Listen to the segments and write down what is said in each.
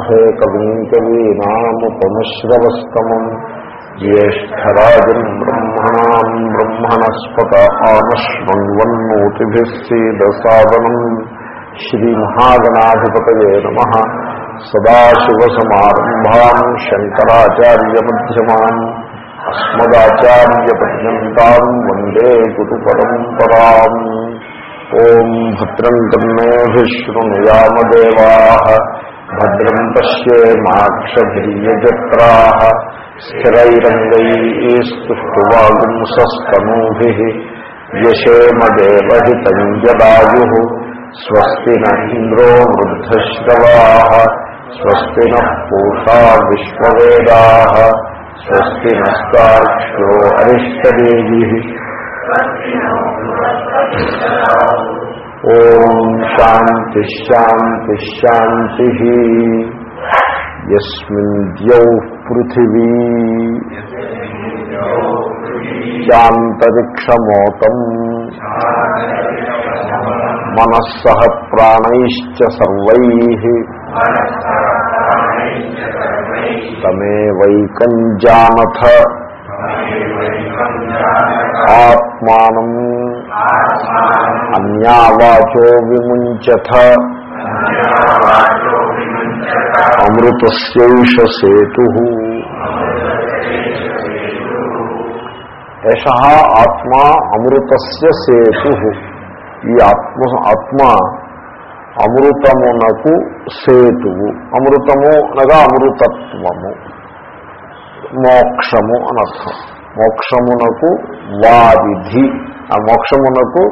మహే కవిం కవీనాముపమశ్రవస్తమం జ్యేష్టరాజం బ్రహ్మణా బ్రహ్మణస్పత ఆనశ్వన్వన్నోతిభిः సీదసాదనం. శ్రీమహాగణాధిపతయే నమ. శంకరాచార్యమ్యమాన్ అస్మదాచార్యపర్యంతం వందే గురు పరంపరా ఓం భద్రం కన్నేభిశృణుయామదేవా భద్రం పశ్యేమాక్షజ్రా స్థిరైరంగైస్తువాగుంసూభి యశేమదేవహితం స్వస్తి నంద్రో వృద్ధశ్రవా స్వస్తి నూషా విశ్వవేదా స్వస్తి నస్తాక్ష్యో అరిష్టదేవి ओम शांति शांति शांति यस्ो पृथिवी। चातरीक्षमोतम मनस प्राणैश्च प्राण तमेवकं जानथ। आत्मा ఆత్మానం అన్యావాచో విముంచథ అమృతస్యైష సేతు యశ ఆత్మ అమృతస్య సేతు ఈ ఆత్మ ఆత్మ అమృతమునకు సేతువు అమృతము అనగా అమృతత్వము మోక్షము అనర్థం మోక్షమునకు వారిధి ఆ మోక్షమునకు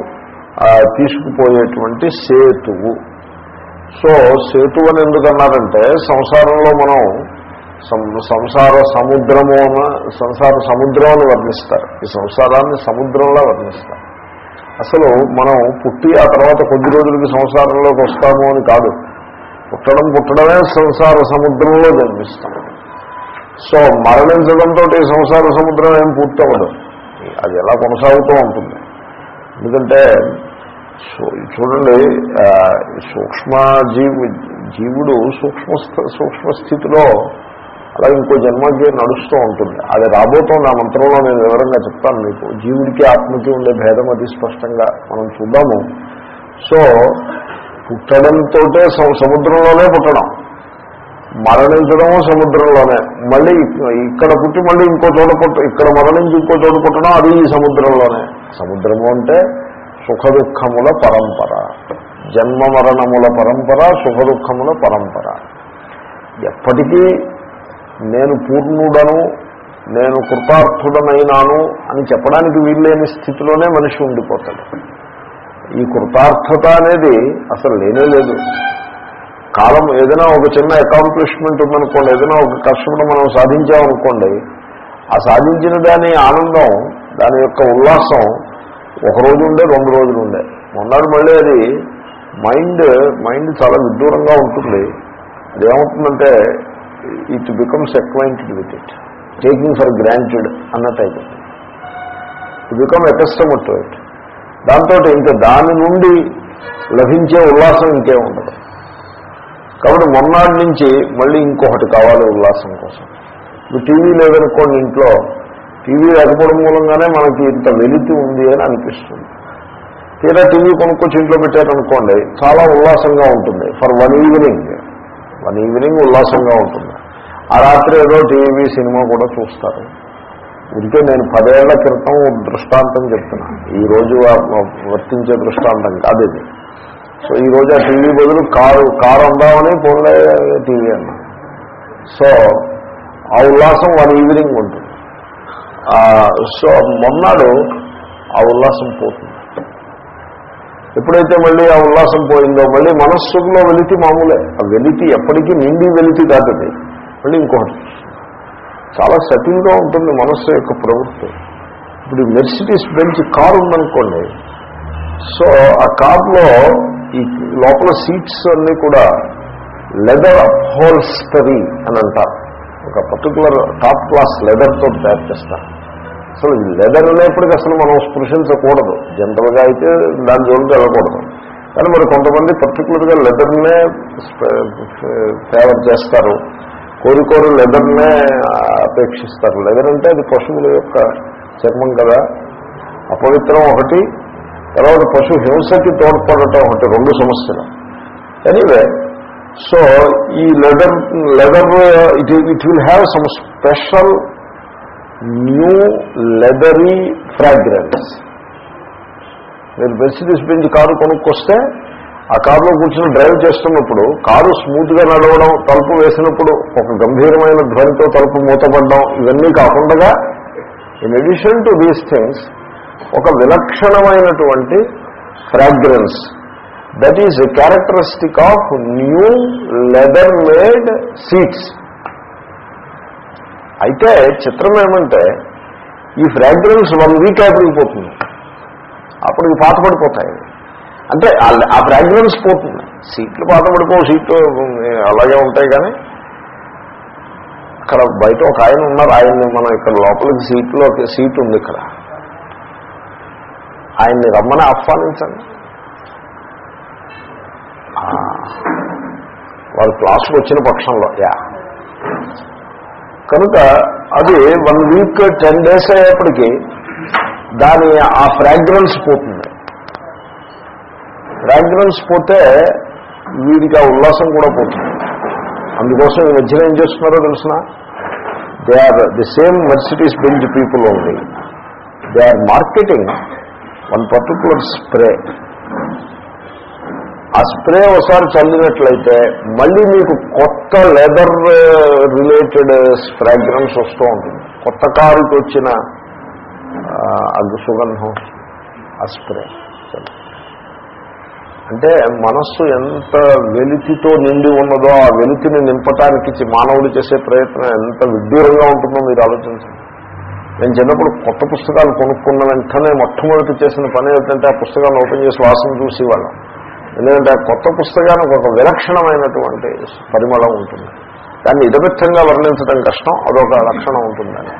తీసుకుపోయేటువంటి సేతువు. సో సేతు అని ఎందుకన్నారంటే సంసారంలో మనం సంసార సముద్రము సంసార సముద్రం అని వర్ణిస్తారు. ఈ సంసారాన్ని సముద్రంలో వర్ణిస్తారు. అసలు మనం పుట్టి ఆ తర్వాత కొద్ది రోజులకి సంసారంలోకి వస్తాము అని కాదు. పుట్టడం పుట్టడమే సంసార సముద్రంలో జన్మిస్తాం. సో మరణించడంతో సంసార సముద్రం ఏం పూర్తవదు అది ఎలా కొనసాగుతూ ఉంటుంది. ఎందుకంటే చూడండి సూక్ష్మ జీవు జీవుడు సూక్ష్మ సూక్ష్మ స్థితిలో అలా ఇంకో జన్మకి నడుస్తూ ఉంటుంది. అది రాబోతోంది ఆ మంత్రంలో నేను వివరంగా చెప్తాను మీకు. జీవుడికి ఆత్మకి ఉండే భేదం అది స్పష్టంగా మనం చూద్దాము. సో పుట్టడంతో సముద్రంలోనే పుట్టడం. మరణించడము సముద్రంలోనే. మళ్ళీ ఇక్కడ పుట్టి మళ్ళీ ఇంకో చోట పుట్ట ఇక్కడ మరణించి ఇంకో చోట పుట్టడం అది ఈ సముద్రంలోనే. సముద్రము అంటే సుఖ దుఃఖముల పరంపర. జన్మ మరణముల పరంపర సుఖ దుఃఖముల పరంపర. ఎప్పటికీ నేను పూర్ణుడను నేను కృతార్థుడనైనాను అని చెప్పడానికి వీల్లేని స్థితిలోనే మనిషి ఉండిపోతాడు. ఈ కృతార్థత అనేది అసలు లేనే లేదు. కాలం ఏదైనా ఒక చిన్న అకాంప్లిష్మెంట్ ఉందనుకోండి ఏదైనా ఒక కష్టపడి మనం సాధించామనుకోండి ఆ సాధించిన దాని ఆనందం దాని యొక్క ఉల్లాసం ఒక రోజు ఉండే రెండు రోజులు ఉండే. మొన్నటి మళ్ళీ అది మైండ్ మైండ్ చాలా విదూరంగా ఉంటుంది. అదేమవుతుందంటే it becomes acquainted with it taking for granted అన్నట్టు అయిపోతుంది. It become accustomed to it దాంతో ఇంకా దాని నుండి లభించే ఉల్లాసం ఇంకే ఉండదు. కాబట్టి మొన్నటి నుంచి మళ్ళీ ఇంకొకటి కావాలి ఉల్లాసం కోసం. ఇప్పుడు టీవీ లేదనుకోండి ఇంట్లో టీవీ లేకపోవడం మూలంగానే మనకి ఇంత వెలితి ఉంది అని అనిపిస్తుంది. తీరా టీవీ కొనుక్కొచ్చి ఇంట్లో పెట్టారనుకోండి చాలా ఉల్లాసంగా ఉంటుంది. For one evening one evening ఉల్లాసంగా ఉంటుంది. ఆ రాత్రి ఏదో టీవీ సినిమా కూడా చూస్తారు. ఉడికే నేను పదేళ్ళ క్రితం దృష్టాంతం చెప్తున్నా. ఈరోజు వర్తించే దృష్టాంతం కాదు ఇది. సో ఈ రోజు ఆ టీవీ బదులు కారు కారు అందామని పోలే టీవీ అన్నా. సో ఆ ఉల్లాసం వన్ ఈవినింగ్ ఉంటుంది. సో మొన్నాడు ఆ ఉల్లాసం పోతుంది. ఎప్పుడైతే మళ్ళీ ఆ ఉల్లాసం పోయిందో మళ్ళీ మనస్సులో వెలితి మామూలే. ఆ వెలితి ఎప్పటికీ నిండి వెలితి కాదండి మళ్ళీ ఇంకోటి చాలా సటిల్గా ఉంటుంది మనస్సు యొక్క ప్రవృత్తి. ఇప్పుడు మెర్సిటీస్ బెంచ్ కారు ఉందనుకోండి సో ఆ కార్లో ఈ లోపల సీట్స్ అన్నీ కూడా లెదర్ హోల్స్టరీ అని అంటారు. ఒక పర్టికులర్ టాప్ క్లాస్ లెదర్తో తయారు చేస్తారు. అసలు లెదర్ అనేప్పటికీ అసలు మనం స్పృశించకూడదు. జనరల్గా అయితే దాని జోలికి వెళ్ళకూడదు. కానీ మరి కొంతమంది పర్టికులర్గా లెదర్నే ఫేవర్ చేస్తారు. కోరికోరు లెదర్నే అపేక్షిస్తారు. లెదర్ అంటే అది పశువుల యొక్క చర్మం కదా. అపవిత్రం ఒకటి తర్వాత పశు హింసకి తోడ్పడటం ఒకటి రెండు సమస్యలు. ఎనీవే సో ఈ leather leather it it will have some special new leathery fragrance మీరు మెర్సిడీస్ బెంజ్ కారు కొనుక్కొస్తే ఆ కారులో కూర్చొని డ్రైవ్ చేస్తున్నప్పుడు కారు స్మూత్గా నడవడం తలుపు వేసినప్పుడు ఒక గంభీరమైన ధ్వనితో తలుపు మూతపడడం ఇవన్నీ కాకుండా in addition to these things ఒక విలక్షణమైనటువంటి fragrance that is characteristic of new leather made seats అయితే చిత్రం ఏమంటే ఈ ఫ్రాగ్రెన్స్ వన్ వీక్ అయిపోతుంది ఇవి పాత పడిపోతాయి. అంటే ఆ- ఆ ఫ్రాగ్రెన్స్ పోతుంది. సీట్లు పాత పడిపో సీట్లు అలాగే ఉంటాయి కానీ అక్కడ బయట ఒక ఆయన ఉన్నారు. ఆయన్ని మనం ఇక్కడ లోపలికి సీట్లో సీట్ ఉంది ఇక్కడ. ఆయన్ని రమ్మని ఆహ్వానించండి. వాళ్ళు వారు క్లాసుకు వచ్చిన పక్షంలో యా. కనుక అది వన్ వీక్ టెన్ డేస్ అయ్యేప్పటికీ దాని ఆ ఫ్రాగ్రెన్స్ పోతుంది. ఫ్రాగ్రెన్స్ పోతే వీడికి ఆ ఉల్లాసం కూడా పోతుంది. అందుకోసం ఈ మధ్యన ఏం చేస్తున్నారో తెలిసిన? They are the same Mercedes Benz people only they are marketing one particular spray ఆ స్ప్రే ఒకసారి చల్లినట్లయితే మళ్ళీ మీకు కొత్త లెదర్ రిలేటెడ్ ఫ్రాగ్రెన్స్ వస్తూ ఉంటుంది. కొత్త కారుకి వచ్చిన సుగంధం ఆ స్ప్రే. అంటే మనస్సు ఎంత వెలితితో నిండి ఉన్నదో ఆ వెలితిని నింపటానికి మానవుడు చేసే ప్రయత్నం ఎంత విడ్డూరంగా ఉంటుందో మీరు ఆలోచించండి. నేను చిన్నప్పుడు కొత్త పుస్తకాలు కొనుక్కున్న వెంటనే మొట్టమొదటి చేసిన పని ఏంటంటే ఆ పుస్తకాన్ని ఓపెన్ చేసి వాసన చూసేవాళ్ళం. ఎందుకంటే ఆ కొత్త పుస్తకానికి ఒక విలక్షణమైనటువంటి పరిమళం ఉంటుంది. దాన్ని ఇదమిత్తంగా వర్ణించడం కష్టం అదొక లక్షణం ఉంటుందని.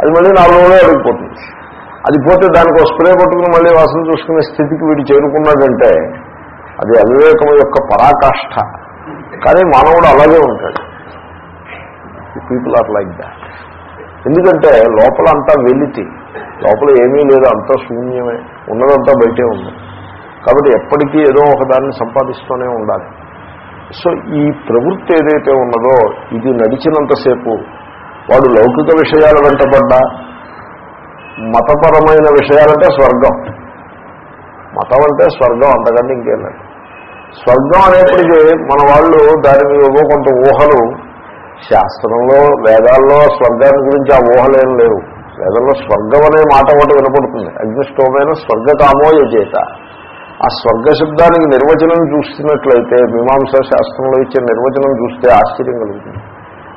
అది మళ్ళీ నాలుగు రోజులు అడిగిపోతుంది. అది పోతే దానికి ఒక స్ప్రే పట్టుకుని మళ్ళీ వాసన చూసుకునే స్థితికి వీడు చేరుకున్నాడంటే అది అవివేకం యొక్క పరాకాష్ఠ కానీ మానవుడు అలాగే ఉంటాడు. పీపుల్ ఆర్ లైక్ దాట్ ఎందుకంటే లోపల అంతా వెలితి. లోపల ఏమీ లేదు అంతా శూన్యమే. ఉన్నదంతా బయటే ఉంది. కాబట్టి ఎప్పటికీ ఏదో ఒకదాన్ని సంపాదిస్తూనే ఉండాలి. సో ఈ ప్రవృత్తి ఏదైతే ఉన్నదో ఇది నడిచినంతసేపు వాడు లౌకిక విషయాల వెంటబడ్డా మతపరమైన విషయాలంటే స్వర్గం. మతం అంటే స్వర్గం అంతకంటే ఇంకేం లేదు. స్వర్గం అనేప్పటికీ మన వాళ్ళు దాని మీద కొంత ఊహలు. శాస్త్రంలో వేదాల్లో స్వర్గాన్ని గురించి ఆ ఊహలేం లేవు. వేదంలో స్వర్గం అనే మాట ఒకటి వినపడుతుంది. అగ్నిష్టమైన స్వర్గకామో యజేత. ఆ స్వర్గశబ్దానికి నిర్వచనం చూస్తున్నట్లయితే మీమాంసా శాస్త్రంలో ఇచ్చే నిర్వచనం చూస్తే ఆశ్చర్యం కలుగుతుంది.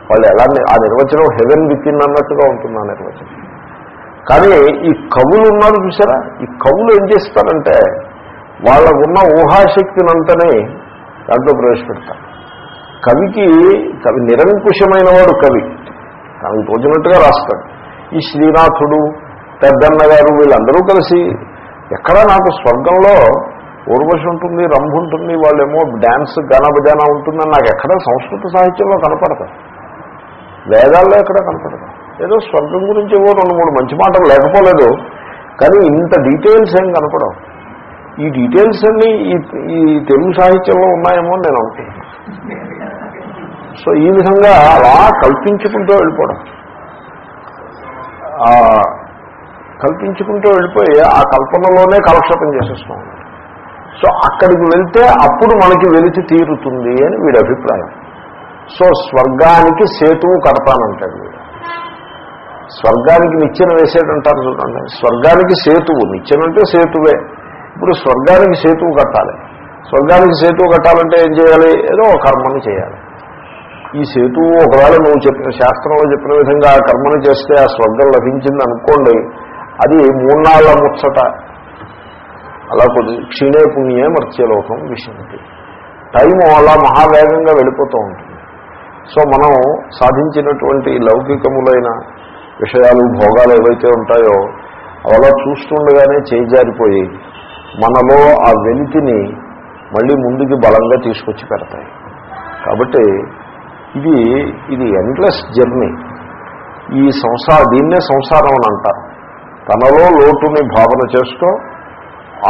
వాళ్ళు ఎలా ఆ నిర్వచనం హెవెన్ విత్ అన్నట్టుగా ఉంటుంది ఆ నిర్వచనం. కానీ ఈ కవులు ఉన్నారు చూసారా? ఈ కవులు ఏం చేస్తారంటే వాళ్ళకున్న ఊహాశక్తినంతనే దాంట్లో ప్రవేశపెడతారు. కవికి కవి నిరంకుశమైన వాడు కవి. తనకు తోచినట్టుగా రాస్తాడు. ఈ శ్రీనాథుడు పెద్దన్న గారు వీళ్ళందరూ కలిసి ఎక్కడా నాకు స్వర్గంలో ఊర్వశి ఉంటుంది రంభు ఉంటుంది వాళ్ళేమో డ్యాన్స్ గణభజన ఉంటుందని నాకు ఎక్కడ సంస్కృత సాహిత్యంలో కనపడదు. వేదాల్లో ఎక్కడ కనపడదు. ఏదో స్వర్గం గురించి ఏవో రెండు మూడు మంచి మాటలు లేకపోలేదు కానీ ఇంత డీటెయిల్స్ ఏం కనపడవు. ఈ డీటెయిల్స్ అన్నీ ఈ ఈ తెలుగు సాహిత్యంలో ఉన్నాయేమో నేను అనుకుంటున్నాను. సో ఈ విధంగా అలా కల్పించుకుంటూ వెళ్ళిపోవడం. కల్పించుకుంటూ వెళ్ళిపోయి ఆ కల్పనలోనే కాలక్షేపం చేసేస్తాం సో అక్కడికి వెళ్తే అప్పుడు మనకి వెలిచి తీరుతుంది అని వీడి అభిప్రాయం. సో స్వర్గానికి సేతువు కడతానంటాడు వీడు. స్వర్గానికి నిచ్చెన వేసేటంటారు చూడండి. స్వర్గానికి సేతువు నిచ్చెన అంటే సేతువే. ఇప్పుడు స్వర్గానికి సేతువు కట్టాలి. స్వర్గానికి సేతువు కట్టాలంటే ఏం చేయాలి? ఏదో ఒక చేయాలి. ఈ సేతువు ఒకవేళ నువ్వు చెప్పిన శాస్త్రంలో చెప్పిన విధంగా ఆ కర్మను చేస్తే ఆ స్వర్గం లభించింది అనుకోండి అది మూన్నాళ్ళ ముచ్చట. అలా కొద్ది క్షీణే పుణ్యే మర్త్యలోకం విషయంతి టైం అలా మహావేగంగా వెళ్ళిపోతూ ఉంటుంది. సో మనం సాధించినటువంటి లౌకికములైన విషయాలు భోగాలు ఏవైతే ఉంటాయో అలా చూస్తుండగానే చేజారిపోయి మనలో ఆ వెలితిని మళ్ళీ ముందుకి బలంగా తీసుకొచ్చి పెడతాయి. కాబట్టి ఇది ఇది ఎండ్లెస్ జర్నీ ఈ సంసార దీన్నే సంసారం అని అంటారు. తనలో లోటుని భావన చేస్తూ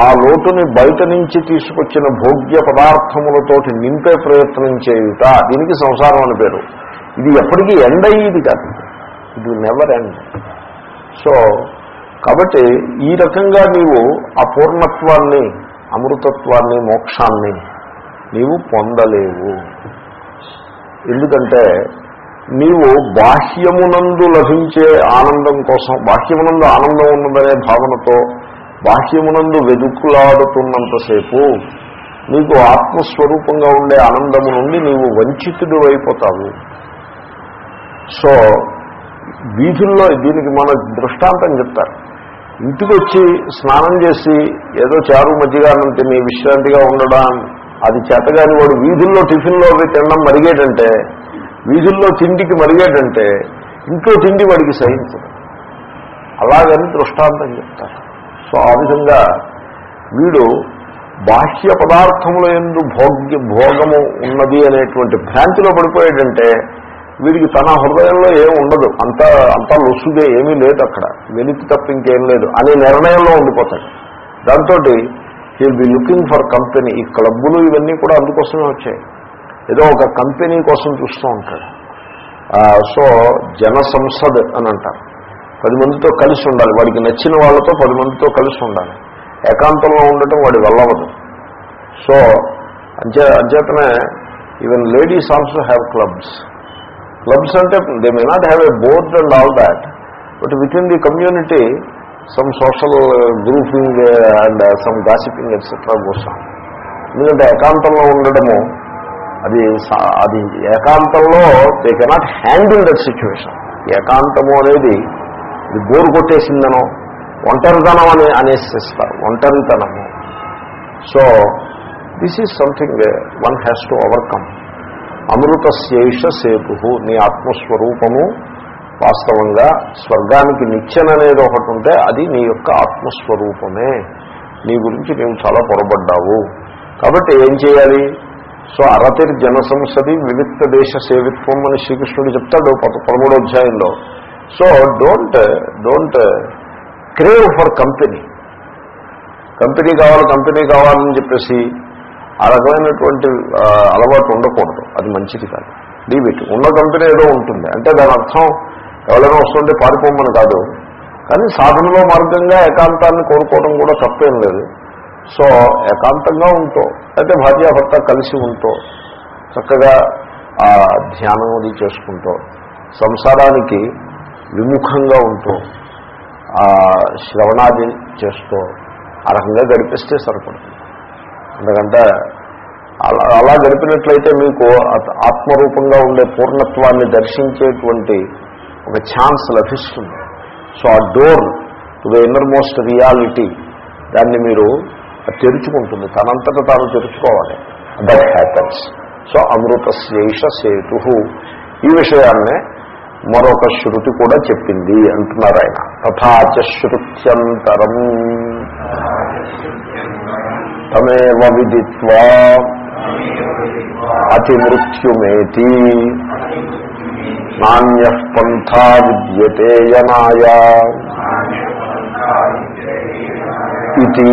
ఆ లోటుని బయట నుంచి తీసుకొచ్చిన భోగ్య పదార్థములతోటి నింపే ప్రయత్నం చేయుట దీనికి సంసారం అని పేరు. ఇది ఎప్పటికీ ఎండ్ అయ్యేది కాదు. ఇది నెవర్ ఎండ్ సో కాబట్టి ఈ రకంగా నీవు ఆ పూర్ణత్వాన్ని అమృతత్వాన్ని మోక్షాన్ని నీవు పొందలేవు. ఎందుకంటే నీవు బాహ్యమునందు లభించే ఆనందం కోసం బాహ్యమునందు ఆనందం ఉన్నదనే భావనతో బాహ్యమునందు వెదుకులాడుతున్నంతసేపు నీకు ఆత్మస్వరూపంగా ఉండే ఆనందము నుండి నీవు వంచితుడు అయిపోతావు. సో వీధుల్లో దీనికి మన దృష్టాంతం చెప్తారు. ఇంటికి వచ్చి స్నానం చేసి ఏదో చారు మజ్జిగానం తిని విశ్రాంతిగా ఉండడం అది చేతగాని వాడు వీధుల్లో టిఫిన్లో అవి తినడం మరిగేటంటే వీధుల్లో తిండికి మరిగేటంటే ఇంట్లో తిండి వాడికి సహించదు. అలాగని దృష్టాంతం చెప్తారు. సో ఆ విధంగా వీడు బాహ్య పదార్థముల ఎందు భోగ్య భోగము ఉన్నది అనేటువంటి భ్రాంతిలో పడిపోయాడంటే వీడికి తన హృదయంలో ఏం ఉండదు. అంత అంతా లొసుగే ఏమీ లేదు అక్కడ. వెలికి తప్ప ఇంకేం లేదు. అనే నిర్ణయంలో ఉండిపోతాడు. దాంతో he'll be looking for company ఈ క్లబ్బులు ఇవన్నీ కూడా అందుకోసమే వచ్చాయి. ఏదో ఒక కంపెనీ కోసం చూస్తూ ఉంటాడు. సో జన సంసద్ అని అంటారు. పది మందితో కలిసి ఉండాలి. వాడికి నచ్చిన వాళ్ళతో పది మందితో కలిసి ఉండాలి. ఏకాంతంలో ఉండటం వాడి వెళ్ళవదు సో అంచే అంచేతనే even ladies also have clubs clubs అంటే they may not have a board and all that but with in the community some social grouping and some gossiping etcetera కోసం ఎందుకంటే ఏకాంతంలో ఉండడము అది సా- అది ఏకాంతంలో they cannot handle that situation ఏకాంతము అనేది ఇది బోరు కొట్టేసిందనో. ఒంటరితనం అని అనేసిస్తారు. ఒంటరితనము so this is something one has to overcome అమృతశేష సేతు నీ ఆత్మస్వరూపము వాస్తవంగా స్వర్గానికి నిచ్చెన అనేది ఒకటి ఉంటే అది నీ యొక్క ఆత్మస్వరూపమే. నీ గురించి నీవు చాలా పొరబడ్డావు కాబట్టి ఏం చేయాలి? సో అరతిర్ జనసంసది వివిక్త దేశ సేవిత్వం అని శ్రీకృష్ణుడు చెప్తాడు పద పదమూడో అధ్యాయంలో. So don't don't crave for company company కావాలి కంపెనీ కావాలని చెప్పేసి ఆ రకమైనటువంటి అలవాటు ఉండకూడదు. అది మంచిది కాదు. లీవ్ ఉన్న కంపెనీ ఏదో ఉంటుంది. అంటే దాని అర్థం ఎవరైనా వస్తుంటే పారిపోమని కాదు. కానీ సాధనలో మార్గంగా ఏకాంతాన్ని కోరుకోవడం కూడా తప్పేం లేదు. సో ఏకాంతంగా ఉంటూ అయితే భార్యాభర్త కలిసి ఉంటూ చక్కగా ఆ ధ్యానం అది చేసుకుంటూ సంసారానికి విముఖంగా ఉంటూ శ్రవణాది చేస్తూ ఆ రకంగా గడిపిస్తే సరిపడుతుంది. ఎందుకంటే అలా అలా గడిపినట్లయితే మీకు ఆత్మరూపంగా ఉండే పూర్ణత్వాన్ని దర్శించేటువంటి ఒక ఛాన్స్ లభిస్తుంది. సో ఆ door to the innermost reality దాన్ని మీరు తెరుచుకుంటుంది. తనంతట తాను తెరుచుకోవాలి. దట్ హ్యాపన్స్ సో అమృతశేష సేతు. ఈ విషయాన్నే మరొక శృతి కూడా చెప్పింది అంటున్నారు ఆయన. తథాచ శృత్యంతరం తమేవ విదిత్వా అతిమృత్యుమేతి. నాణ్య పంథా విద్యతేయనాయ ఇది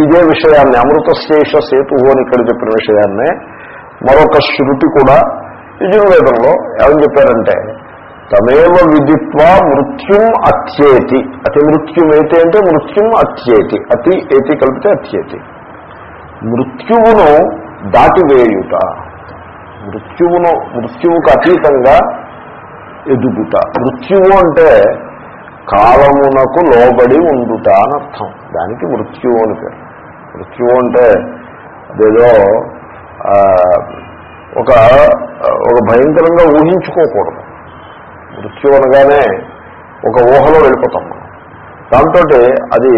ఇదే విషయాన్ని అమృతశేష సేతు అని ఇక్కడ చెప్పిన విషయాన్నే మరొక శృతి కూడా యజుర్వేదంలో ఏమని చెప్పారంటే తమేవ విదిత్వ మృత్యుం అత్యేతి. అతి మృత్యుమేతి అంటే మృత్యుం అత్యేతి. అతి ఏతి కలిపితే అత్యేతి. మృత్యువును దాటివేయుట. మృత్యువును మృత్యువుకు అతీతంగా ఎదుగుట. మృత్యువు అంటే కాలమునకు లోబడి ఉండుట అని అర్థం. దానికి మృత్యువు అని పేరు. మృత్యువు అంటే అదేదో ఒక ఒక భయంకరంగా ఊహించుకోకూడదు. మృత్యు అనగానే ఒక ఊహలో వెళ్ళిపోతాం మనం. దాంతో అది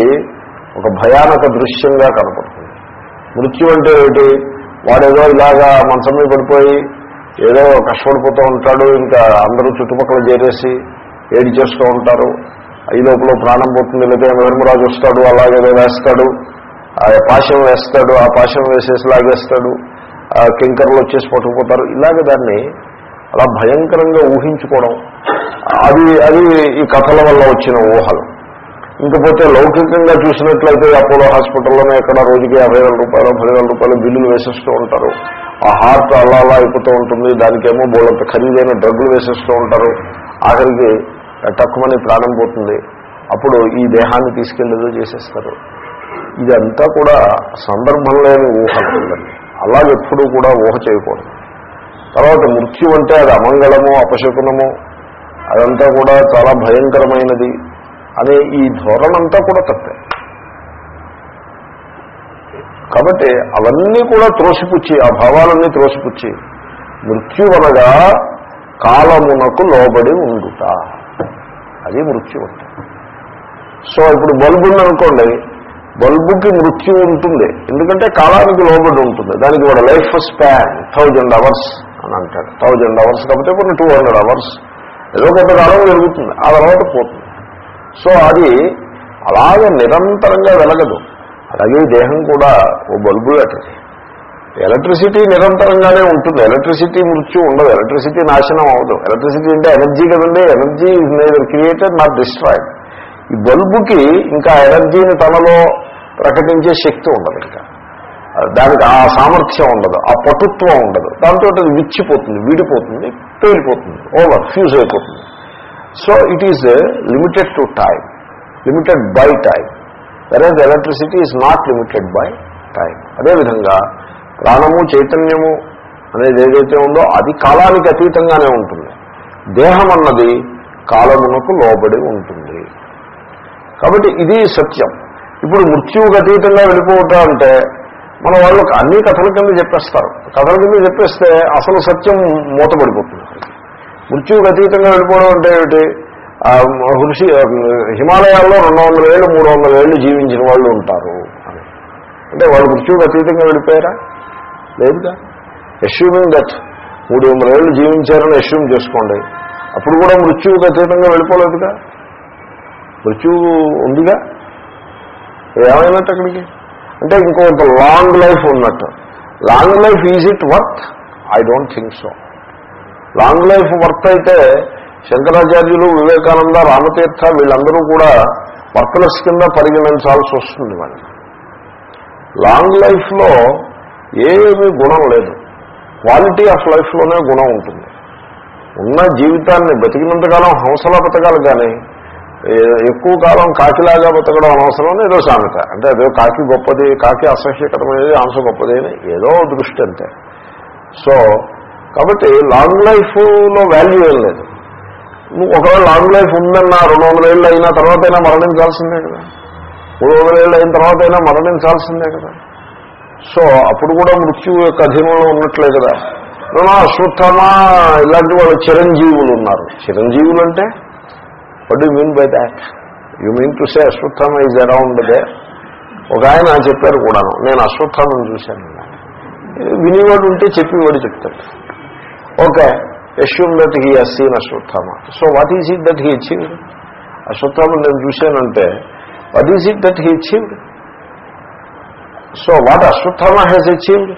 ఒక భయానక దృశ్యంగా కనపడుతుంది. మృత్యు అంటే ఏమిటి? వాడేదో ఇలాగా మంచం మీద పడిపోయి ఏదో కష్టపడిపోతూ ఉంటాడు ఇంకా అందరూ చుట్టుపక్కల చేరేసి ఏడి చేస్తూ ఉంటారు. ఈ లోపల ప్రాణం పోతుంది లేదా ధర్మరాజు వస్తాడు అలాగే వేస్తాడు. ఆ పాశం వేస్తాడు ఆ పాశం వేసేసి లాగేస్తాడు. కింకర్లు వచ్చేసి పట్టుకుపోతారు. ఇలాగ దాన్ని అలా భయంకరంగా ఊహించుకోవడం. అది అది ఈ కథల వల్ల వచ్చిన ఊహలు. ఇంకపోతే లౌకికంగా చూసినట్లయితే అపోలో హాస్పిటల్లోనే ఎక్కడ రోజుకి యాభై వేల రూపాయలు పది వేల రూపాయలు బిల్లులు వేసేస్తూ ఉంటారు. ఆ హార్ట్ అలా అలా అయిపోతూ ఉంటుంది. దానికేమో బోళ్ళంత ఖరీదైన డ్రగ్గులు వేసేస్తూ ఉంటారు. ఆఖరికి తక్కువని ప్రాణం పోతుంది. అప్పుడు ఈ దేహాన్ని తీసుకెళ్ళేదో చేసేస్తారు. ఇదంతా కూడా సందర్భం లేని ఊహలు అలా అలాగెప్పుడూ కూడా ఊహ చేయకూడదు. తర్వాత మృత్యు అంటే అది అమంగళము అపశకునము అదంతా కూడా చాలా భయంకరమైనది. అనే ఈ ధోరణంతా కూడా తప్పే. కాబట్టి అవన్నీ కూడా త్రోసిపుచ్చి ఆ భావాలన్నీ త్రోసిపుచ్చి మృత్యు అనగా కాలమునకు లోబడి ఉండుట. అది మృత్యు అంటే సో ఇప్పుడు బల్బు ఉందనుకోండి బల్బుకి మృత్యు ఉంటుంది. ఎందుకంటే కాలానికి లోబడి ఉంటుంది. దానికి కూడా లైఫ్ స్పాన్ థౌజండ్ అవర్స్ అని అంటాడు. థౌజండ్ అవర్స్ కాకపోతే కొన్ని టూ హండ్రెడ్ అవర్స్ ఏదో కొంతకాలం జరుగుతుంది. ఆ తర్వాత పోతుంది. సో అది అలాగే నిరంతరంగా వెలగదు. అలాగే దేహం కూడా ఓ బల్బు లాంటిది ఎలక్ట్రిసిటీ నిరంతరంగానే ఉంటుంది. ఎలక్ట్రిసిటీ మృత్యు ఉండదు. ఎలక్ట్రిసిటీ నాశనం అవదు ఎలక్ట్రిసిటీ అంటే ఎనర్జీ కదండి. Energy is neither created not destroyed ఈ బల్బుకి ఇంకా ఎనర్జీని తనలో ప్రకటించే శక్తి ఉండదు ఇంకా. దానికి ఆ సామర్థ్యం ఉండదు ఆ పటుత్వం ఉండదు. దాంతో అది విచ్చిపోతుంది వీడిపోతుంది పేలిపోతుంది ఓవర్ ఫ్యూజ్ అయిపోతుంది. So it is limited to time limited by time whereas electricity is not limited by time అదేవిధంగా ప్రాణము చైతన్యము అనేది ఏదైతే ఉందో అది కాలానికి అతీతంగానే ఉంటుంది. దేహం అన్నది కాలమునకు లోబడి ఉంటుంది. కాబట్టి ఇది సత్యం. ఇప్పుడు మృత్యువుకి అతీతంగా వెళ్ళిపోవటం అంటే మన వాళ్ళు అన్ని కథల కింద చెప్పేస్తారు. కథల కింద చెప్పేస్తే అసలు సత్యం మూతపడిపోతుంది. మృత్యువుకి అతీతంగా వెళ్ళిపోవడం అంటే ఏమిటి? ఋషి హిమాలయాల్లో రెండు వందల ఏళ్ళు మూడు వందల ఏళ్ళు జీవించిన వాళ్ళు ఉంటారు అని. అంటే వాళ్ళు మృత్యువుకి అతీతంగా వెళ్ళిపోయారా? లేదుగా. అష్యూమింగ్ దట్ మూడు వందల ఏళ్ళు జీవించారని అష్యూమ్ చేసుకోండి. అప్పుడు కూడా మృత్యువుకి అతీతంగా వెళ్ళిపోలేదుగా. మృత్యువు ఉందిగా? ఏమైనట్టు అక్కడికి? అంటే ఇంకొంత లాంగ్ లైఫ్ ఉన్నట్టు. Long life is it worth I don't think so long life worth అయితే శంకరాచార్యులు వివేకానంద రామతీర్థ వీళ్ళందరూ కూడా వర్తలస్ కింద పరిగణించాల్సి వస్తుంది మనకి లాంగ్ లైఫ్లో ఏమీ గుణం లేదు. క్వాలిటీ ఆఫ్ లైఫ్లోనే గుణం ఉంటుంది. ఉన్న జీవితాన్ని బతికినంతకాలం హంసలా బతకాలి కానీ ఎక్కువ కాలం కాకిలాగా బతకడం అనవసరం ఏదో సామెత. అంటే అదో కాకి గొప్పది కాకి అసహ్యకరమైనది అంశ గొప్పది అని ఏదో దృష్టి అంతే. సో కాబట్టి లాంగ్ లైఫ్లో వాల్యూ ఏం లేదు. నువ్వు ఒకవేళ లాంగ్ లైఫ్ ఉందన్నా రెండు వందల ఏళ్ళు అయినా తర్వాత అయినా మరణించాల్సిందే కదా. మూడు వందల ఏళ్ళు అయిన తర్వాత అయినా మరణించాల్సిందే కదా. సో అప్పుడు కూడా మృత్యు యొక్క అధీనంలో ఉన్నట్లే కదా. నేను అశ్వత్థామ ఇలాంటి వాళ్ళు చిరంజీవులు ఉన్నారు. చిరంజీవులు అంటే? What you mean by that you mean to say Ashwatthama is around they ఒక ఆయన చెప్పారు కూడాను నేను అశ్వత్థామని చూశాను. వినివాడు ఉంటే చెప్పేవాడు చెప్తాడు. Okay assume that he has seen Ashwatthama so what is it that he achieved Ashwatthama నేను చూశానంటే what is it that he achieved so what Ashwatthama has achieved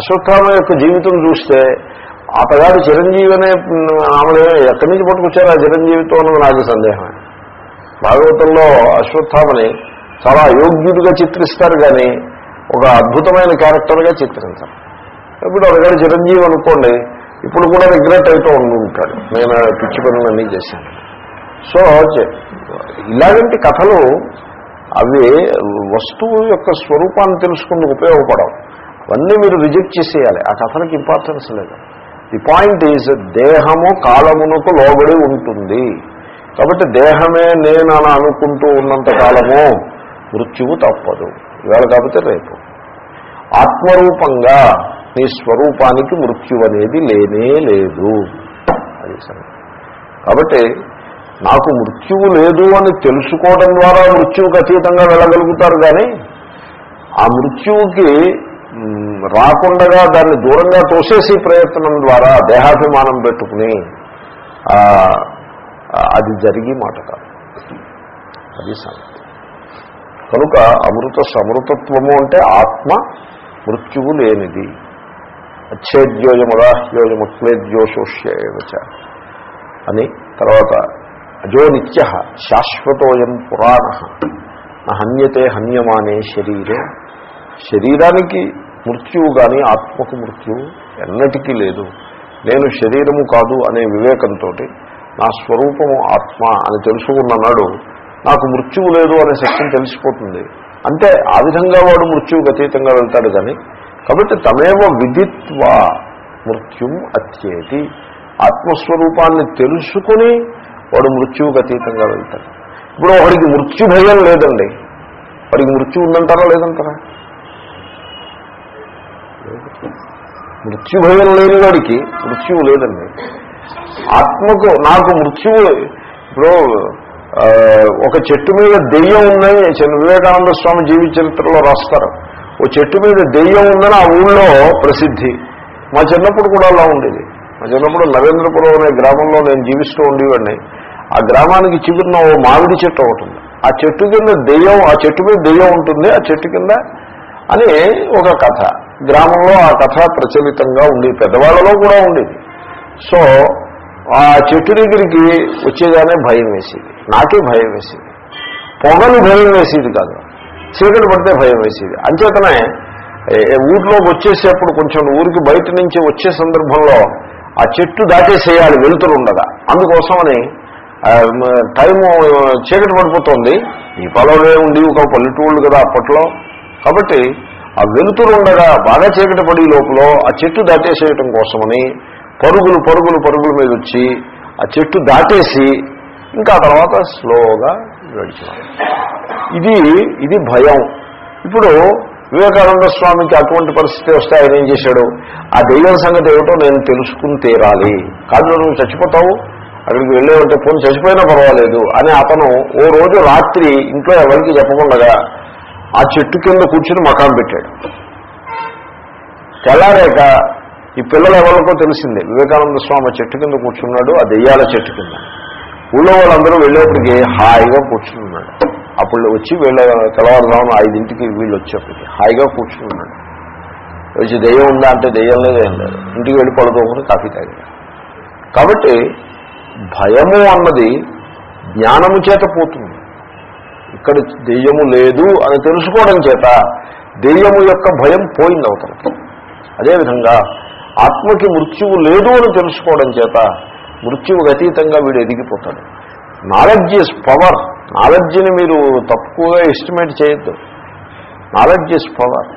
Ashwatthama యొక్క జీవితం చూస్తే అతగాడు చిరంజీవి అనే ఆమె ఎక్కడి నుంచి పట్టుకొచ్చారు? ఆ చిరంజీవితో అన్నది నాకు సందేహమే. భాగవతంలో అశ్వత్థామని చాలా అయోగ్యుడిగా చిత్రిస్తారు కానీ ఒక అద్భుతమైన క్యారెక్టర్గా చిత్రించారు. ఇప్పుడు అతగాడు చిరంజీవి అనుకోండి ఇప్పుడు కూడా రిగ్రెట్ అవుతూ ఉండి ఉంటాడు. నేను పిచ్చి పనులన్నీ చేశాను. సో ఇలాంటి కథలు అవి వస్తువు యొక్క స్వరూపాన్ని తెలుసుకుందుకు ఉపయోగపడవు. అవన్నీ మీరు రిజెక్ట్ చేసేయాలి. ఆ కథలకు ఇంపార్టెన్స్ లేదు. ది పాయింట్ ఈజ్ దేహము కాలమునకు లోబడి ఉంటుంది. కాబట్టి దేహమే నేను అనుకుంటూ ఉన్నంత కాలము మృత్యువు తప్పదు. ఇవాళ కాకపోతే రేపు. ఆత్మరూపంగా నీ స్వరూపానికి మృత్యు అనేది లేనే లేదు. అది కాబట్టి నాకు మృత్యువు లేదు అని తెలుసుకోవడం ద్వారా మృత్యువుకి అతీతంగా వెళ్ళగలుగుతారు కానీ ఆ మృత్యువుకి మ్, రాకుండగా దాన్ని దూరంగా తోసేసి ప్రయత్నం ద్వారా దేహాభిమానం పెట్టుకుని అది జరిగి మాట కాదు. అది సంగతి. కనుక అమృత సమృతత్వము అంటే ఆత్మ మృత్యువు లేనిది. అచ్ఛేద్యోయమదాహ్యోయమక్లేద్యోషోష్యేవచ అని తర్వాత అజో నిత్య శాశ్వతోయం పురాణ. హన్యతే హన్యమానే శరీరే. శరీరానికి మృత్యువు కానీ ఆత్మకు మృత్యువు ఎన్నటికీ లేదు. నేను శరీరము కాదు అనే వివేకంతో నా స్వరూపము ఆత్మ అని తెలుసుకున్నాడు నాకు మృత్యువు లేదు అనే సత్యం తెలిసిపోతుంది. అంటే ఆ విధంగా వాడు మృత్యువుకు అతీతంగా వెళ్తాడు కానీ కాబట్టి తమేవ విదిత్వ మృత్యుం అత్యేతి. ఆత్మస్వరూపాన్ని తెలుసుకుని వాడు మృత్యువుకు అతీతంగా వెళ్తాడు. ఇప్పుడు వాడికి మృత్యు భయం లేదండి. వాడికి మృత్యు ఉందంటారా లేదంటారా? మృత్యు భయం లేని వాడికి మృత్యువు లేదండి. ఆత్మకు నాకు మృత్యువు ఇప్పుడు ఒక చెట్టు మీద దెయ్యం ఉందని వివేకానంద స్వామి జీవిత చరిత్రలో రాస్తారు. ఓ చెట్టు మీద దెయ్యం ఉందని ఆ ఊళ్ళో ప్రసిద్ధి. మా చిన్నప్పుడు కూడా అలా ఉండేది. మా చిన్నప్పుడు నరేంద్రపురం అనే గ్రామంలో నేను జీవిస్తూ ఉండేవాడిని. ఆ గ్రామానికి చిగురిన ఓ మామిడి చెట్టు ఒకటి ఉంది. ఆ చెట్టు కింద దెయ్యం ఆ చెట్టు మీద దెయ్యం ఉంటుంది ఆ చెట్టు కింద అని ఒక కథ. గ్రామంలో ఆ కథ ప్రచలితంగా ఉండేది. పెద్దవాళ్ళలో కూడా ఉండేది. సో ఆ చెట్టు దగ్గరికి వచ్చేదానే భయం వేసేది. నాకే భయం వేసేది. పొగలు భయం వేసేది కాదు. చీకటి పడితే భయం వేసేది. అంచేతనే ఊర్లోకి వచ్చేసేప్పుడు కొంచెం ఊరికి బయట నుంచి వచ్చే సందర్భంలో ఆ చెట్టు దాటేసేయాలి వెలుతురు ఉండగా. అందుకోసమని టైము చీకటి పడిపోతుంది. ఈ పొలంలో ఉండి ఒక పల్లెటూళ్ళు కదా అప్పట్లో. కాబట్టి ఆ వెలుతురు ఉండగా బాగా చీకటి పడి లోపల ఆ చెట్టు దాటేసేయటం కోసమని పరుగులు పరుగులు పరుగుల మీద వచ్చి ఆ చెట్టు దాటేసి ఇంకా తర్వాత స్లోగా నడిచినాడు ఇది ఇది భయం. ఇప్పుడు వివేకానంద స్వామికి అటువంటి పరిస్థితి వస్తే ఆయన ఏం చేశాడు? ఆ దెయ్యం సంగతి ఏమిటో నేను తెలుసుకుని తీరాలి. కాదు నువ్వు చచ్చిపోతావు? అక్కడికి వెళ్ళేవంటే పోనీ చచ్చిపోయినా పర్వాలేదు అని అతను ఓ రోజు రాత్రి ఇంట్లో ఎవరికి చెప్పకుండా ఆ చెట్టు కింద కూర్చుని మకాం పెట్టాడు. తెల్లారాక ఈ పిల్లలు ఎవరికో తెలిసిందే వివేకానంద స్వామి చెట్టు కింద కూర్చున్నాడు ఆ దెయ్యాల చెట్టు కింద. ఊళ్ళో వాళ్ళందరూ వెళ్ళేప్పటికి హాయిగా కూర్చున్నాడు అప్పుడు వచ్చి వీళ్ళ తెల్లవారుజామున ఐదింటికి వీళ్ళు వచ్చేప్పటికి హాయిగా కూర్చున్నాడు వచ్చి దెయ్యం ఉందా అంటే దెయ్యం లేదు ఏం లేదు. ఇంటికి వెళ్ళి పడుకోకుండా కాఫీ తాగాడు. కాబట్టి భయము అన్నది జ్ఞానము చేత పోతుంది. ఇక్కడ దెయ్యము లేదు అని తెలుసుకోవడం చేత దెయ్యము యొక్క భయం పోయింది అవతలకి అదేవిధంగా ఆత్మకి మృత్యువు లేదు అని తెలుసుకోవడం చేత మృత్యువుకు అతీతంగా వీడు ఎదిగిపోతాడు. నాలెడ్జ్ ఇస్ పవర్ నాలెడ్జ్ని మీరు తక్కువగా ఎస్టిమేట్ చేయొద్దు. Knowledge is power.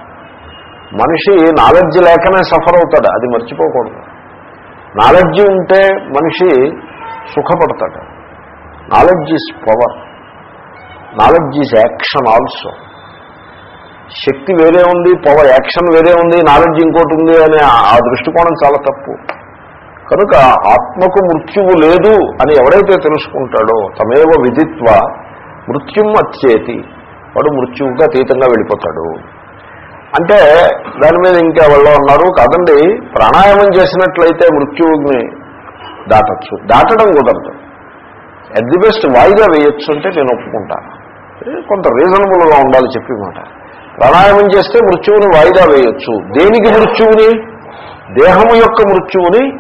మనిషి నాలెడ్జ్ లేకనే సఫర్ అవుతాడు అది మర్చిపోకూడదు. నాలెడ్జ్ ఉంటే మనిషి సుఖపడతాడు. Knowledge is power. Knowledge is action also. శక్తి వేరే ఉంది పవర్ యాక్షన్ వేరే ఉంది నాలెడ్జ్ ఇంకోటి ఉంది అనే ఆ- దృష్టికోణం చాలా తప్పు. కనుక ఆత్మకు మృత్యువు లేదు అని ఎవడైతే తెలుసుకుంటాడో తమేవ విధిత్వ మృత్యుం అచ్చేతి వాడు మృత్యువుగా అతీతంగా వెళ్ళిపోతాడు. అంటే దాని మీద ఇంకా వాళ్ళు ఉన్నారు కాదండి ప్రాణాయామం చేసినట్లయితే మృత్యువుని దాటచ్చు. దాటడం కుదరదు. అట్ ది బెస్ట్ వాయిదా వేయొచ్చు అంటే నేను ఒప్పుకుంటాను. కొంత రీజనబుల్గా ఉండాలి చెప్పి మాట. ప్రాణాయామం చేస్తే మృత్యువుని వాయిదా వేయొచ్చు. దేనికి మృత్యువుని? దేహము యొక్క మృత్యువుని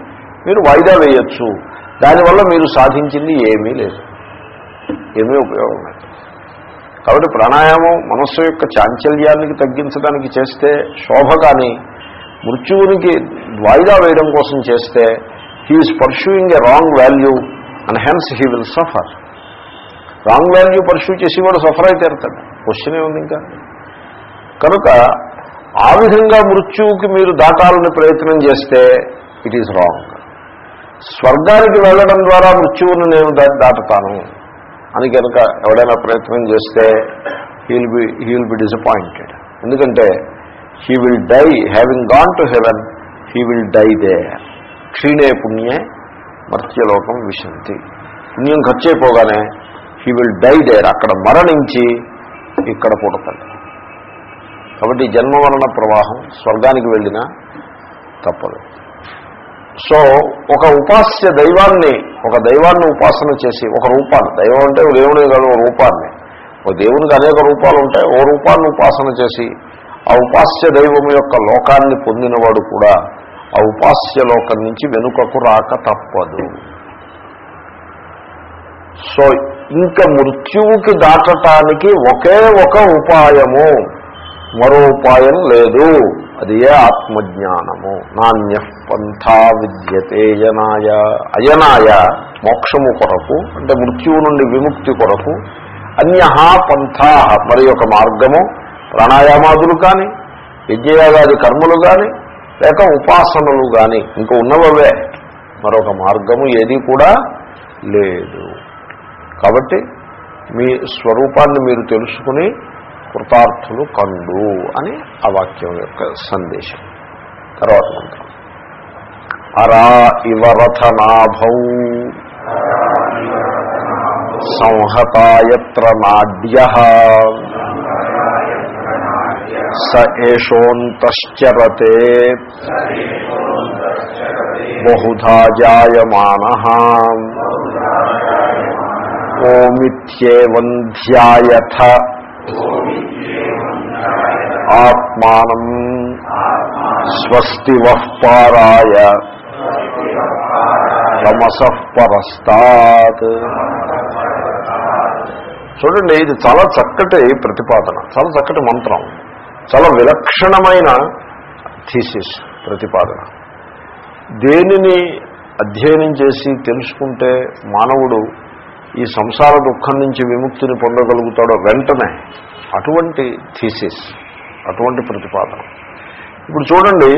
మీరు వాయిదా వేయొచ్చు. దానివల్ల మీరు సాధించింది ఏమీ లేదు. ఏమీ ఉపయోగం లేదు. కాబట్టి ప్రాణాయామం మనస్సు యొక్క చాంచల్యానికి తగ్గించడానికి చేస్తే శోభ కానీ మృత్యువునికి వాయిదా వేయడం కోసం చేస్తే he is pursuing a wrong value and hence he will suffer wrong value pursue చేసి కూడా సఫర్ అయితే తీరుతాడు క్వశ్చన్ ఏముంది ఇంకా. కనుక ఆ విధంగా మృత్యువుకి మీరు దాటాలని ప్రయత్నం చేస్తే ఇట్ ఈజ్ రాంగ్ స్వర్గానికి వెళ్ళడం ద్వారా మృత్యువును నేను దా- దాటుతాను అని కనుక ఎవడైనా ప్రయత్నం చేస్తే he'll be he'll be disappointed ఎందుకంటే he will die having gone to heaven he will die they క్షీణే పుణ్యే మర్త్యలోకం విశంతి. పుణ్యం ఖర్చు అయిపోగానే హీ విల్ డై దేర్ అక్కడ మరణించి ఇక్కడ పుడతాడు. కాబట్టి జన్మ మరణ ప్రవాహం స్వర్గానికి వెళ్ళినా తప్పదు. సో ఒక ఉపాస్య దైవాన్ని ఒక దైవాన్ని ఉపాసన చేసి ఒక రూపాన్ని దైవం అంటే దేవుడే కాదు ఒక రూపాన్ని. ఓ దేవునికి అనేక రూపాలు ఉంటాయి ఓ రూపాన్ని ఉపాసన చేసి ఆ ఉపాస్య దైవం యొక్క లోకాన్ని పొందినవాడు కూడా ఆ ఉపాస్య లోకం నుంచి వెనుకకు రాక తప్పదు. సో ఇంకా మృత్యువుకి దాటటానికి ఒకే ఒక ఉపాయము. మరో ఉపాయం లేదు. అది ఏ ఆత్మజ్ఞానము. నాణ్య పంథా విద్యతేయనాయ అయనాయ మోక్షము కొరకు అంటే మృత్యువు నుండి విముక్తి కొరకు అన్య పంథా మరి యొక్క మార్గము ప్రాణాయామాదులు కానీ యజ్ఞయాగాది కర్మలు కానీ లేక ఉపాసనలు కానీ ఇంకా ఉన్నవే మరొక మార్గము ఏది కూడా లేదు. కాబట్టి మీ స్వరూపాన్ని మీరు తెలుసుకుని కృతార్థులు కండు అని ఆ వాక్యం యొక్క సందేశం. తర్వాత మంత్రం. అరా ఇవరథనాభౌ సంహతాయత్ర నాడ్య స ఏషోంతశ్చరతే బహుధా జాయమాన ఓమిత్యేవం ధ్యాయథ ఆత్మానం స్వస్తి వః పారాయ తమస పరస్తాత్. చూడండి ఇది చాలా చక్కటి ప్రతిపాదన చాలా చక్కటి మంత్రం చాలా విలక్షణమైన థీసిస్ ప్రతిపాదన. దేనిని అధ్యయనం చేసి తెలుసుకుంటే మానవుడు ఈ సంసార దుఃఖం నుంచి విముక్తిని పొందగలుగుతాడో వెంటనే అటువంటి థీసిస్ అటువంటి ప్రతిపాదన. ఇప్పుడు చూడండి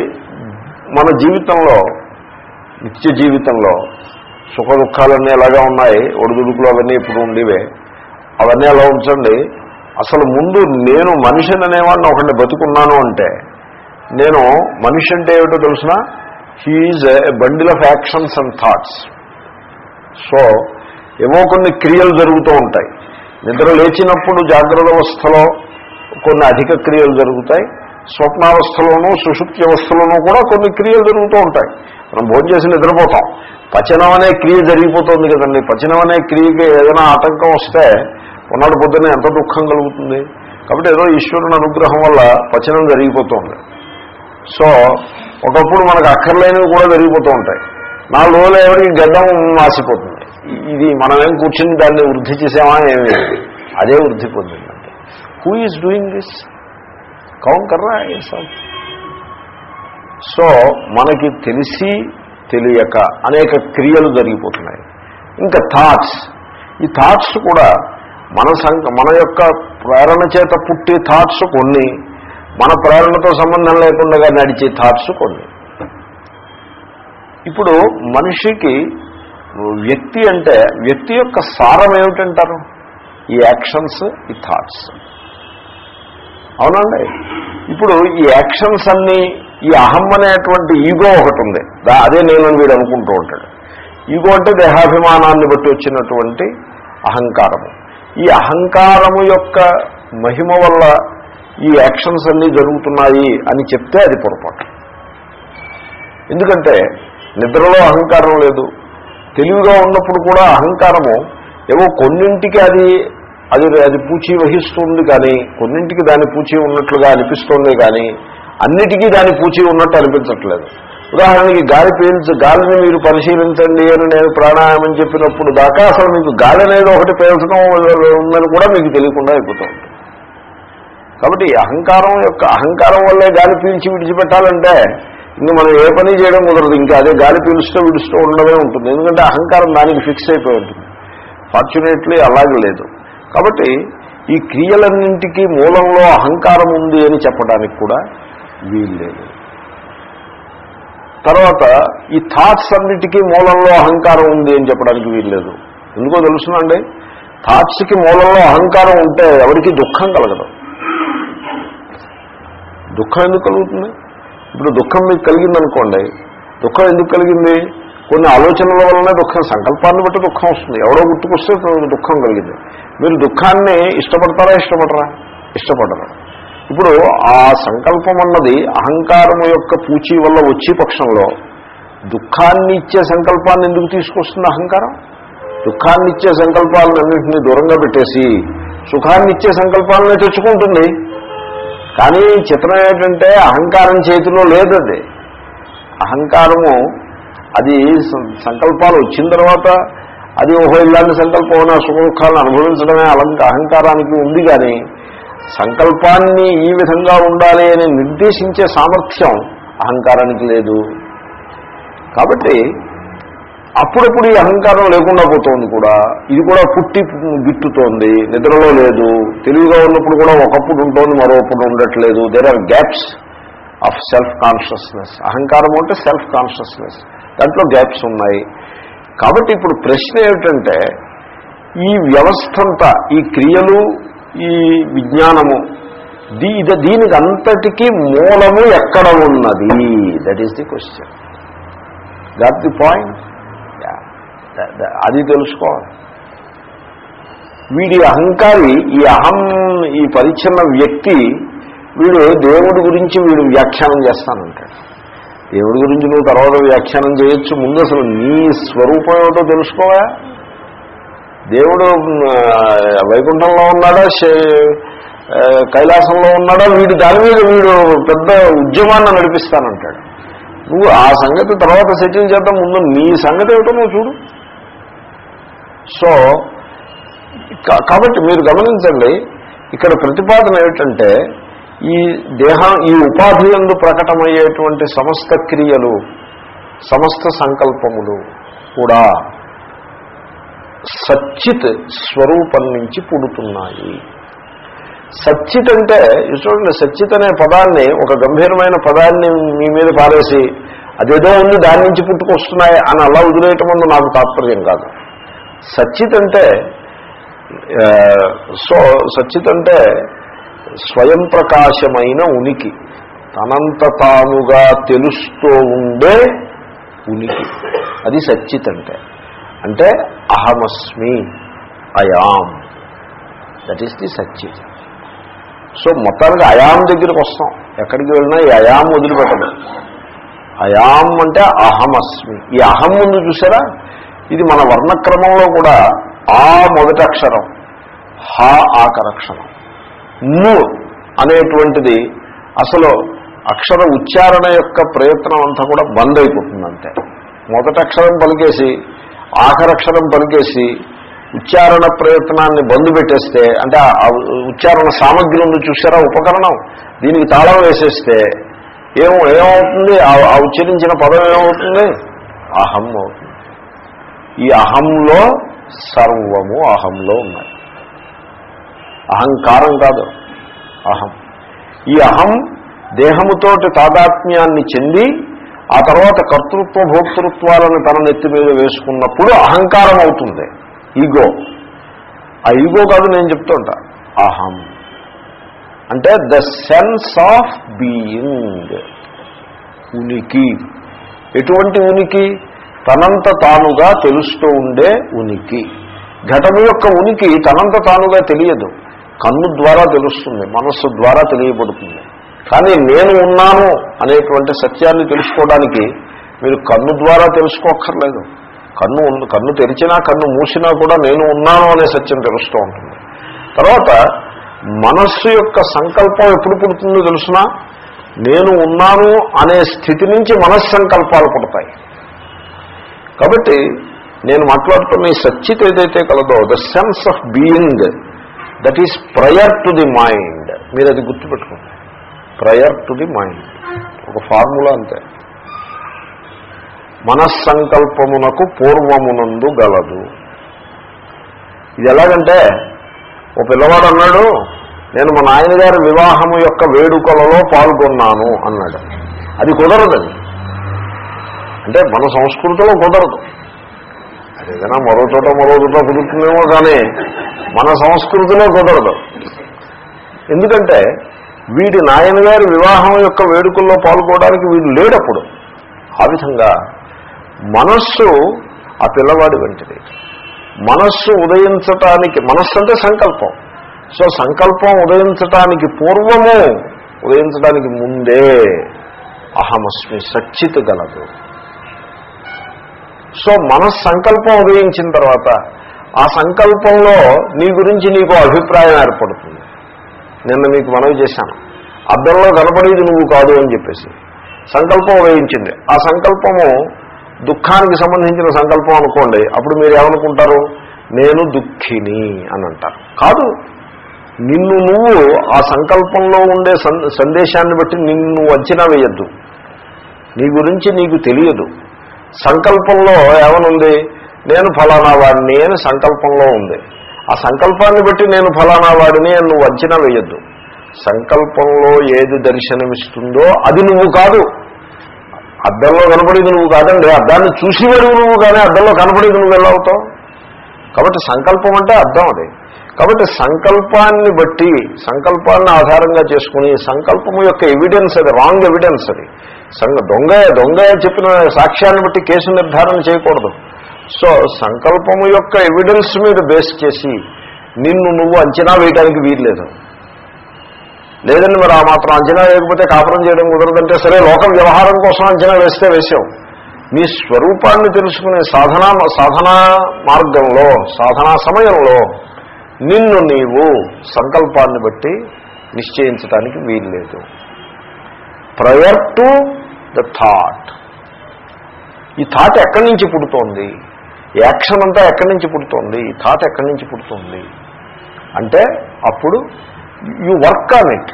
మన జీవితంలో నిత్య జీవితంలో సుఖ దుఃఖాలన్నీ ఎలాగా ఉన్నాయి? ఒడిదుడుకులు అవన్నీ ఇప్పుడు ఉండేవే? అవన్నీ ఎలా ఉంచండి? అసలు ముందు నేను మనిషిని అనేవాడిని ఒకటి బతుకున్నాను అంటే నేను మనిషి అంటే ఏమిటో తెలిసిన? He is a bundle of actions and thoughts so ఏవో కొన్ని క్రియలు జరుగుతూ ఉంటాయి. నిద్ర లేచినప్పుడు జాగ్రత్త అవస్థలో కొన్ని అధిక క్రియలు జరుగుతాయి. స్వప్నావస్థలోనూ సుషుప్తి అవస్థలోనూ కూడా కొన్ని క్రియలు జరుగుతూ ఉంటాయి. మనం భోజనం చేసి నిద్రపోతాం. పచనం అనే క్రియ జరిగిపోతుంది కదండి. పచనం అనే క్రియకి ఏదైనా ఆటంకం వస్తే ఉన్నాడు పొద్దున్న ఎంత దుఃఖం కలుగుతుంది? కాబట్టి ఏదో ఈశ్వరుని అనుగ్రహం వల్ల పచనం జరిగిపోతుంది. సో ఒకప్పుడు మనకు అక్కర్లేనివి కూడా జరిగిపోతూ ఉంటాయి. నా రోజులు ఎవరికి గడ్డం మాసిపోతుంది. ఇది మనమేం కూర్చుని దాన్ని వృద్ధి చేసామా ఏమీ అదే వృద్ధి పొందిందండి హూ ఈజ్ డూయింగ్ దిస్ కౌన్ కర్రా సో మనకి తెలిసి తెలియక అనేక క్రియలు జరిగిపోతున్నాయి. ఇంకా థాట్స్ ఈ థాట్స్ కూడా మన సం మన యొక్క ప్రేరణ చేత పుట్టే థాట్స్ కొన్ని మన ప్రేరణతో సంబంధం లేకుండా నడిచే థాట్స్ కొన్ని. ఇప్పుడు మనిషికి వ్యక్తి అంటే వ్యక్తి యొక్క సారం ఏమిటంటారు? ఈ యాక్షన్స్ ఈ థాట్స్ అవునండి. ఇప్పుడు ఈ యాక్షన్స్ అన్నీ ఈ అహం అనేటువంటి ఈగో ఒకటి ఉంది. దా- అదే నేనని వీడు అనుకుంటూ ఉంటాడు. ఈగో అంటే దేహాభిమానాన్ని బట్టి వచ్చినటువంటి అహంకారము. ఈ అహంకారము యొక్క మహిమ వల్ల ఈ యాక్షన్స్ అన్నీ జరుగుతున్నాయి అని చెప్తే అది పొరపాటు. ఎందుకంటే నిద్రలో అహంకారం లేదు. తెలివిగా ఉన్నప్పుడు కూడా అహంకారము ఏవో కొన్నింటికి అది అది అది పూచి వహిస్తుంది కానీ కొన్నింటికి దాని పూచి ఉన్నట్లుగా అనిపిస్తుంది కానీ అన్నిటికీ దాని పూచి ఉన్నట్టు అనిపించట్లేదు. ఉదాహరణకి గాలి పీల్చి గాలిని మీరు పరిశీలించండి అని నేను ప్రాణాయామం చెప్పినప్పుడు దాకా అసలు మీకు గాలి అనేది ఒకటి పీల్చడం ఉందని కూడా మీకు తెలియకుండా అయిపోతుంది. కాబట్టి అహంకారం యొక్క అహంకారం వల్లే గాలి పీల్చి విడిచిపెట్టాలంటే ఇంకా మనం ఏ పని చేయడం కుదరదు. ఇంకా అదే గాలి పీలుస్తూ విడుస్తూ ఉండడమే ఉంటుంది. ఎందుకంటే అహంకారం దానికి ఫిక్స్ అయిపోయి ఉంటుంది. ఫార్చునేట్లీ అలాగే లేదు. కాబట్టి ఈ క్రియలన్నింటికీ మూలంలో అహంకారం ఉంది అని చెప్పడానికి కూడా వీలు లేదు తర్వాత ఈ థాట్స్ అన్నిటికీ మూలంలో అహంకారం ఉంది అని చెప్పడానికి వీలు లేదు ఎందుకో తెలుసునండి? థాట్స్కి మూలంలో అహంకారం ఉంటే ఎవరికి దుఃఖం కలగదు. దుఃఖం ఎందుకు కలుగుతుంది? ఇప్పుడు దుఃఖం మీకు కలిగిందనుకోండి దుఃఖం ఎందుకు కలిగింది? కొన్ని ఆలోచనల వల్లనే దుఃఖం సంకల్పాన్ని బట్టి దుఃఖం వస్తుంది. ఎవడో గుర్తుకొస్తే దుఃఖం కలిగింది. మీరు దుఃఖాన్ని ఇష్టపడతారా ఇష్టపడరా? ఇష్టపడరా. ఇప్పుడు ఆ సంకల్పం అన్నది అహంకారము యొక్క పూచి వల్ల వచ్చే పక్షంలో దుఃఖాన్ని ఇచ్చే సంకల్పాన్ని ఎందుకు తీసుకొస్తుంది అహంకారం? దుఃఖాన్ని ఇచ్చే సంకల్పాలన్నింటినీ దూరంగా పెట్టేసి సుఖాన్ని ఇచ్చే సంకల్పాలనే తెచ్చుకుంటుంది. కానీ చిత్రం ఏంటంటే అహంకారం చేతిలో లేదండి అహంకారము అది సంకల్పాలు వచ్చిన తర్వాత అది ఓహో ఇలాంటి సంకల్పం ఉన్న సుఖ అనుభవించడమే అలంక అహంకారానికి ఉంది కానీ సంకల్పాన్ని ఈ విధంగా ఉండాలి అని నిర్దేశించే సామర్థ్యం అహంకారానికి లేదు. కాబట్టి అప్పుడప్పుడు ఈ అహంకారం లేకుండా పోతోంది కూడా. ఇది కూడా పుట్టి గిట్టుతోంది నిద్రలో లేదు. తెలివిగా ఉన్నప్పుడు కూడా ఒకప్పుడు ఉంటుంది మరోప్పుడు ఉండట్లేదు. There are gaps of self consciousness అహంకారం అంటే సెల్ఫ్ కాన్షియస్నెస్ దాంట్లో గ్యాప్స్ ఉన్నాయి. కాబట్టి ఇప్పుడు ప్రశ్న ఏమిటంటే ఈ వ్యవస్థంతా ఈ క్రియలు ఈ విజ్ఞానము దీ ఇది- దీనికి అంతటికీ మూలము ఎక్కడ ఉన్నది? That is the question that the point అది తెలుసుకోవాలి. వీడి అహంకారి ఈ అహం ఈ పరిచ్ఛిన్న వ్యక్తి వీడు దేవుడి గురించి వీడు వ్యాఖ్యానం చేస్తానంటాడు. దేవుడి గురించి నువ్వు తర్వాత వ్యాఖ్యానం చేయొచ్చు ముందు అసలు నీ స్వరూపం ఏమిటో తెలుసుకోవా దేవుడు వైకుంఠంలో ఉన్నాడా కైలాసంలో ఉన్నాడా వీడు దాని మీద వీడు పెద్ద ఉద్యమాన్ని నడిపిస్తానంటాడు. నువ్వు ఆ సంగతి తర్వాత సెటిల్ చేద్దాం ముందు నీ సంగతి ఏమిటో నువ్వు చూడు. సో కాబట్టి మీరు గమనించండి ఇక్కడ ప్రతిపాదన ఏమిటంటే ఈ దేహం ఈ ఉపాధి ఎందు ప్రకటమయ్యేటువంటి సమస్త క్రియలు సమస్త సంకల్పములు కూడా సచ్చిత్ స్వరూపం నుంచి పుడుతున్నాయి. సచ్చిత్ అంటే చూడండి సచ్చిత్ అనే పదాన్ని ఒక గంభీరమైన పదాన్ని మీ మీద పారేసి అదేదో ఉంది దాని నుంచి పుట్టుకొస్తున్నాయి అని అలా వదిలేయటం నాకు తాత్పర్యం కాదు. సచ్చిత్ అంటే సో సచ్చిత్ అంటే స్వయం ప్రకాశమైన ఉనికి. తనంత తానుగా తెలుస్తూ ఉండే ఉనికి. అది సచ్చిత్ అంటే అంటే అహమస్మి I am. That is the సచ్చిత్. So మొత్తానికి అయాం దగ్గరికి వస్తాం. ఎక్కడికి వెళ్ళినా ఈ అయాం వదిలిపెట్టడం అయాం అంటే అహమస్మి. ఈ అహం ముందు చూసారా? ఇది మన వర్ణక్రమంలో కూడా ఆ మొదటి అక్షరం హా ఆకరక్షరం ము అనేటువంటిది అసలు అక్షర ఉచ్చారణ యొక్క ప్రయత్నం అంతా కూడా బంద్ అయిపోతుంది అంతే. మొదటి అక్షరం పలికేసి ఆఖరక్షరం పలికేసి ఉచ్చారణ ప్రయత్నాన్ని బంద్ పెట్టేస్తే అంటే ఆ ఉచ్చారణ సామగ్రి ఉంది చూసారా ఉపకరణం? దీనికి తాళం వేసేస్తే ఏం ఏమవుతుంది? ఆ ఉచ్చరించిన పదం ఏమవుతుంది? అహం అవుతుంది. ఈ అహంలో సర్వము అహంలో ఉన్నాయి అహంకారం కాదు అహం. ఈ అహం దేహముతోటి తాదాత్మ్యాన్ని చెంది ఆ తర్వాత కర్తృత్వ భోక్తృత్వాలను తన నెత్తి మీద వేసుకున్నప్పుడు అహంకారం అవుతుంది. ఈగో ఆ ఈగో కాదు నేను చెప్తుంటా. అహం. అంటే ద సెన్స్ ఆఫ్ బీయింగ్ ఉనికి. ఎటువంటి ఉనికి? తనంత తానుగా తెలుస్తూ ఉండే ఉనికి. ఘటము యొక్క ఉనికి తనంత తానుగా తెలియదు. కన్ను ద్వారా తెలుస్తుంది మనస్సు ద్వారా తెలియబడుతుంది. కానీ నేను ఉన్నాను అనేటువంటి సత్యాన్ని తెలుసుకోవడానికి మీరు కన్ను ద్వారా తెలుసుకోక్కర్లేదు. కన్ను కన్ను తెరిచినా కన్ను మూసినా కూడా నేను ఉన్నాను అనే సత్యం తెలుస్తూ ఉంటుంది. తర్వాత మనస్సు యొక్క సంకల్పం ఎప్పుడు పుడుతుందో తెలుసునా? నేను ఉన్నాను అనే స్థితి నుంచి మనస్సంకల్పాలు పుడతాయి. కాబట్టి నేను మాట్లాడుతున్న ఈ సచ్చిత్ ఏదైతే కలదో the sense of being that is prior to the mind మీరు అది గుర్తుపెట్టుకోండి. ప్రయర్ టు ది మైండ్ ఒక ఫార్ములా అంతే. మనస్సంకల్పమునకు పూర్వమునందు గలదు. ఇది ఎలాగంటే ఓ పిల్లవాడు అన్నాడు నేను మా నాయనగారి వివాహము యొక్క వేడుకలలో పాల్గొన్నాను అన్నాడు. అది కుదరదు అంటే మన సంస్కృతిలో కుదరదు. అదేదైనా మరో చోట మరో చోట కుదురుతుందేమో కానీ మన సంస్కృతిలో కుదరదు. ఎందుకంటే వీడి నాయనగారి వివాహం యొక్క వేడుకల్లో పాల్గొనడానికి వీడు లేడప్పుడు ఆ విధంగా మనస్సు ఆ పిల్లవాడి వంటిది. మనస్సు ఉదయించటానికి మనస్సు అంటే సంకల్పం. సో సంకల్పం ఉదయించటానికి పూర్వము ఉదయించడానికి ముందే అహమస్మి సచ్చిత్ గలదు. సో మనస్సంకల్పం ఉదయించిన తర్వాత ఆ సంకల్పంలో నీ గురించి నీకు అభిప్రాయం ఏర్పడుతుంది. నిన్న మీకు మనవి చేశాను. అద్దంలో కనపడేది నువ్వు కాదు అని చెప్పేసి. సంకల్పం వేయించింది ఆ సంకల్పము దుఃఖానికి సంబంధించిన సంకల్పం అనుకోండి. అప్పుడు మీరు ఏమనుకుంటారు? నేను దుఃఖిని అని అంటారు. కాదు నిన్ను నువ్వు ఆ సంకల్పంలో ఉండే సందేశాన్ని బట్టి నిన్ను అంచనా వేయద్దు. నీ గురించి నీకు తెలియదు. సంకల్పంలో ఏమనుంది? నేను ఫలానా వాడిని అని సంకల్పంలో ఉంది. ఆ సంకల్పాన్ని బట్టి నేను ఫలానా వాడిని అని నువ్వు అంచనా వేయద్దు. సంకల్పంలో ఏది దర్శనమిస్తుందో అది నువ్వు కాదు. అద్దంలో కనపడేది నువ్వు కాదండి. అద్దాన్ని చూసేవాడు నువ్వు కానీ అద్దంలో కనపడేది నువ్వు ఎలా అవుతావు? కాబట్టి సంకల్పం అంటే అర్థం అది. కాబట్టి సంకల్పాన్ని బట్టి సంకల్పాన్ని ఆధారంగా చేసుకుని సంకల్పం యొక్క ఎవిడెన్స్ అది రాంగ్ ఎవిడెన్స్ అది. సంగ దొంగ దొంగ చెప్పిన సాక్ష్యాన్ని బట్టి కేసు నిర్ధారణ చేయకూడదు. సో సంకల్పము యొక్క ఎవిడెన్స్ మీద బేస్ చేసి నిన్ను నువ్వు అంచనా వేయడానికి వీల్లేదు. లేదండి మరి ఆ మాత్రం అంచనా వేయకపోతే కాపురం చేయడం కుదరదంటే సరే లోక వ్యవహారం కోసం అంచనా వేస్తే వేసాం మీ స్వరూపాన్ని తెలుసుకునే సాధనా సాధనా మార్గంలో సాధనా సమయంలో నిన్ను నీవు సంకల్పాన్ని బట్టి నిశ్చయించడానికి వీల్లేదు. Prior to the thought. ఈ థాట్ ఎక్కడి నుంచి పుడుతోంది? యాక్షన్ అంతా ఎక్కడి నుంచి పుడుతోంది? ఈ థాట్ ఎక్కడి నుంచి పుడుతోంది? అంటే అప్పుడు you work on it.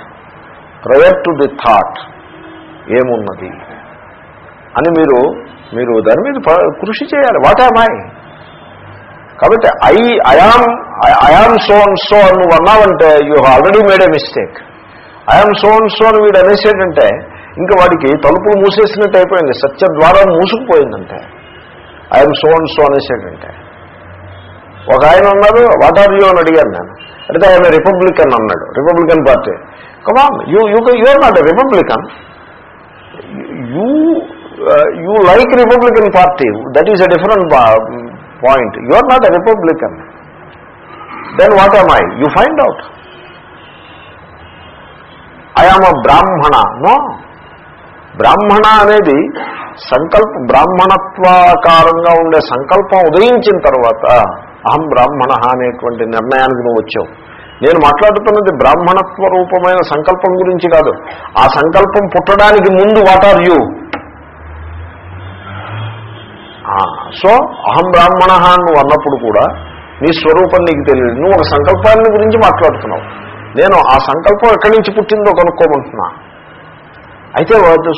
Prior to the thought ఏమున్నది? అని మీరు మీరు దాని మీద కృషి చేయాలి. వాట్ ఆమ్ ఐ కాబట్టి I I am I am so and so అని నువ్వు అన్నావంటే you already made a mistake. I am so and so అని వీడు అనేసేటంటే ఇంకా వాడికి తలుపులు మూసేసినట్టు అయిపోయింది. సత్య ద్వారా మూసుకుపోయిందంటే. I am so and so అనేసేటంటే ఒక ఆయన అన్నారు వాట్ ఆర్ యూ అని అడిగాను నేను. అంటే ఆయన రిపబ్లికన్ అన్నాడు. Republican party come on you you you are not a Republican you you like Republican party that is a different point you are not a Republican then what am I you find out I am a Brahmin no Brahmin అనేది సంకల్ప బ్రాహ్మణత్వాకారంగా ఉండే సంకల్పం ఉదయించిన తర్వాత అహం బ్రాహ్మణ అనేటువంటి నిర్ణయానికి నువ్వు వచ్చావు. నేను మాట్లాడుతున్నది బ్రాహ్మణత్వ రూపమైన సంకల్పం గురించి కాదు. ఆ సంకల్పం పుట్టడానికి ముందు వాట్ ఆర్ యూ సో అహం బ్రాహ్మణ అని నువ్వు అన్నప్పుడు కూడా నీ స్వరూపం నీకు తెలియదు. నువ్వు ఒక సంకల్పాన్ని గురించి మాట్లాడుతున్నావు. నేను ఆ సంకల్పం ఎక్కడి నుంచి పుట్టిందో కనుక్కోమంటున్నా. అయితే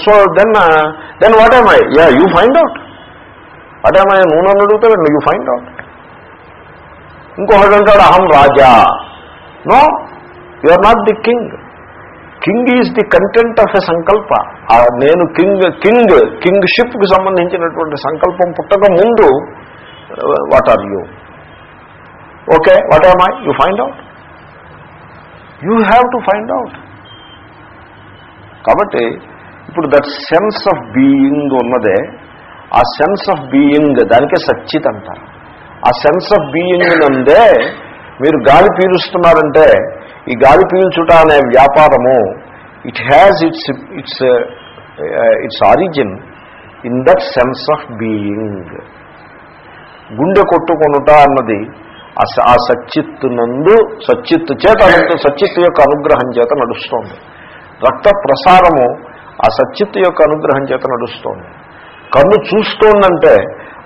so then then what am I yeah you find out what am I నువ్వు నన్ను అడుగుతావు? యూ ఫైండ్ అవుట్ ఇంకొకటి అంటాడు అహం రాజా. No you are not the king king is the content of a సంకల్ప. ఆ నేను కింగ్ కింగ్ కింగ్ షిప్కి సంబంధించినటువంటి సంకల్పం పుట్టక ముందు what are you okay what am I you find out you have to find out కాబట్టి ఇప్పుడు దట్ సెన్స్ ఆఫ్ బీయింగ్ ఉన్నదే ఆ సెన్స్ ఆఫ్ బీయింగ్ దానికే సచ్చిత్ అంటారు. ఆ సెన్స్ ఆఫ్ బీయింగ్ నందే మీరు గాలి పీలుస్తున్నారంటే ఈ గాలి పీల్చుట అనే వ్యాపారము it has its its its origin in that sense of being గుండె కొట్టుకొనుట అన్నది ఆ స- ఆ సచ్చిత్తు నందు సచ్చిత్తు చేత సచ్చిత్తు యొక్క అనుగ్రహం చేత నడుస్తోంది. రక్త ప్రసారము ఆ సచ్చిత్తు యొక్క అనుగ్రహం చేత నడుస్తోంది. కన్ను చూస్తోందంటే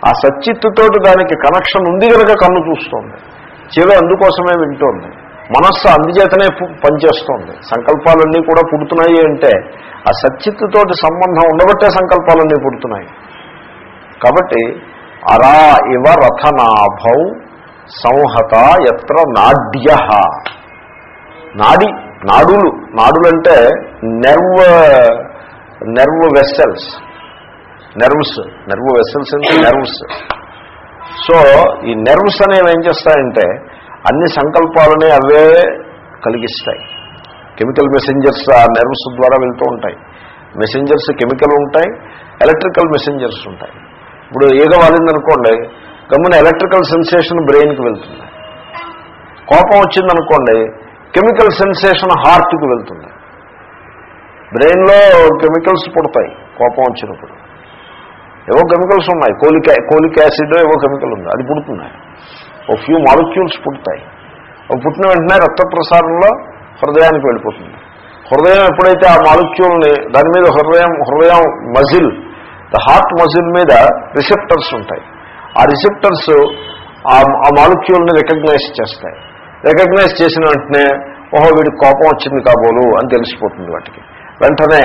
ఆ సచ్చిత్తుతోటి దానికి కనెక్షన్ ఉంది కనుక కన్ను చూస్తోంది. చెవి అందుకోసమే వింటోంది. మనస్సు అందుచేతనే పు- పనిచేస్తోంది. సంకల్పాలన్నీ కూడా పుడుతున్నాయి అంటే ఆ సచ్చిత్తుతోటి సంబంధం ఉండబట్టే సంకల్పాలన్నీ పుడుతున్నాయి. కాబట్టి అరా ఇవ రథనాభౌ సంహత ఎత్ర నాడ్య. నాడి నాడులు. నాడులంటే nerve nerve vessels nerves nerve vessels అంటే నెర్వ్స్ సో ఈ నెర్వ్స్ అనేవి ఏం చేస్తాయంటే అన్ని సంకల్పాలని అవే కలిగిస్తాయి. కెమికల్ మెసెంజర్స్ ఆ నెర్వ్స్ ద్వారా వెళ్తూ ఉంటాయి. మెసెంజర్స్ కెమికల్ ఉంటాయి ఎలక్ట్రికల్ మెసెంజర్స్ ఉంటాయి. ఇప్పుడు ఈగ వాలిందనుకోండి గమ్మున ఎలక్ట్రికల్ సెన్సేషన్ బ్రెయిన్కి వెళ్తుంది. కోపం వచ్చిందనుకోండి కెమికల్ సెన్సేషన్ హార్ట్కి వెళ్తుంది. బ్రెయిన్లో కెమికల్స్ పుడతాయి కోపం వచ్చినప్పుడు. ఏవో కెమికల్స్ ఉన్నాయి కోలిక్ కోలిక్ యాసిడ్ ఏవో కెమికల్ ఉంది అది పుడుతున్నాయి. ఓ ఫ్యూ మాలిక్యూల్స్ పుడతాయి. అవి పుట్టిన వెంటనే రక్త ప్రసారంలో హృదయానికి వెళ్ళిపోతుంది. హృదయం ఎప్పుడైతే ఆ మాలిక్యూల్ని దాని మీద హృదయం హృదయం మజిల్ ద హార్ట్ మజిల్ మీద రిసెప్టర్స్ ఉంటాయి. ఆ రిసెప్టర్స్ ఆ మాలిక్యూల్ని రికగ్నైజ్ చేస్తాయి. రికగ్నైజ్ చేసిన వెంటనే ఓహో వీడికి కోపం వచ్చింది కాబోలు అని తెలిసిపోతుంది వాటికి. వెంటనే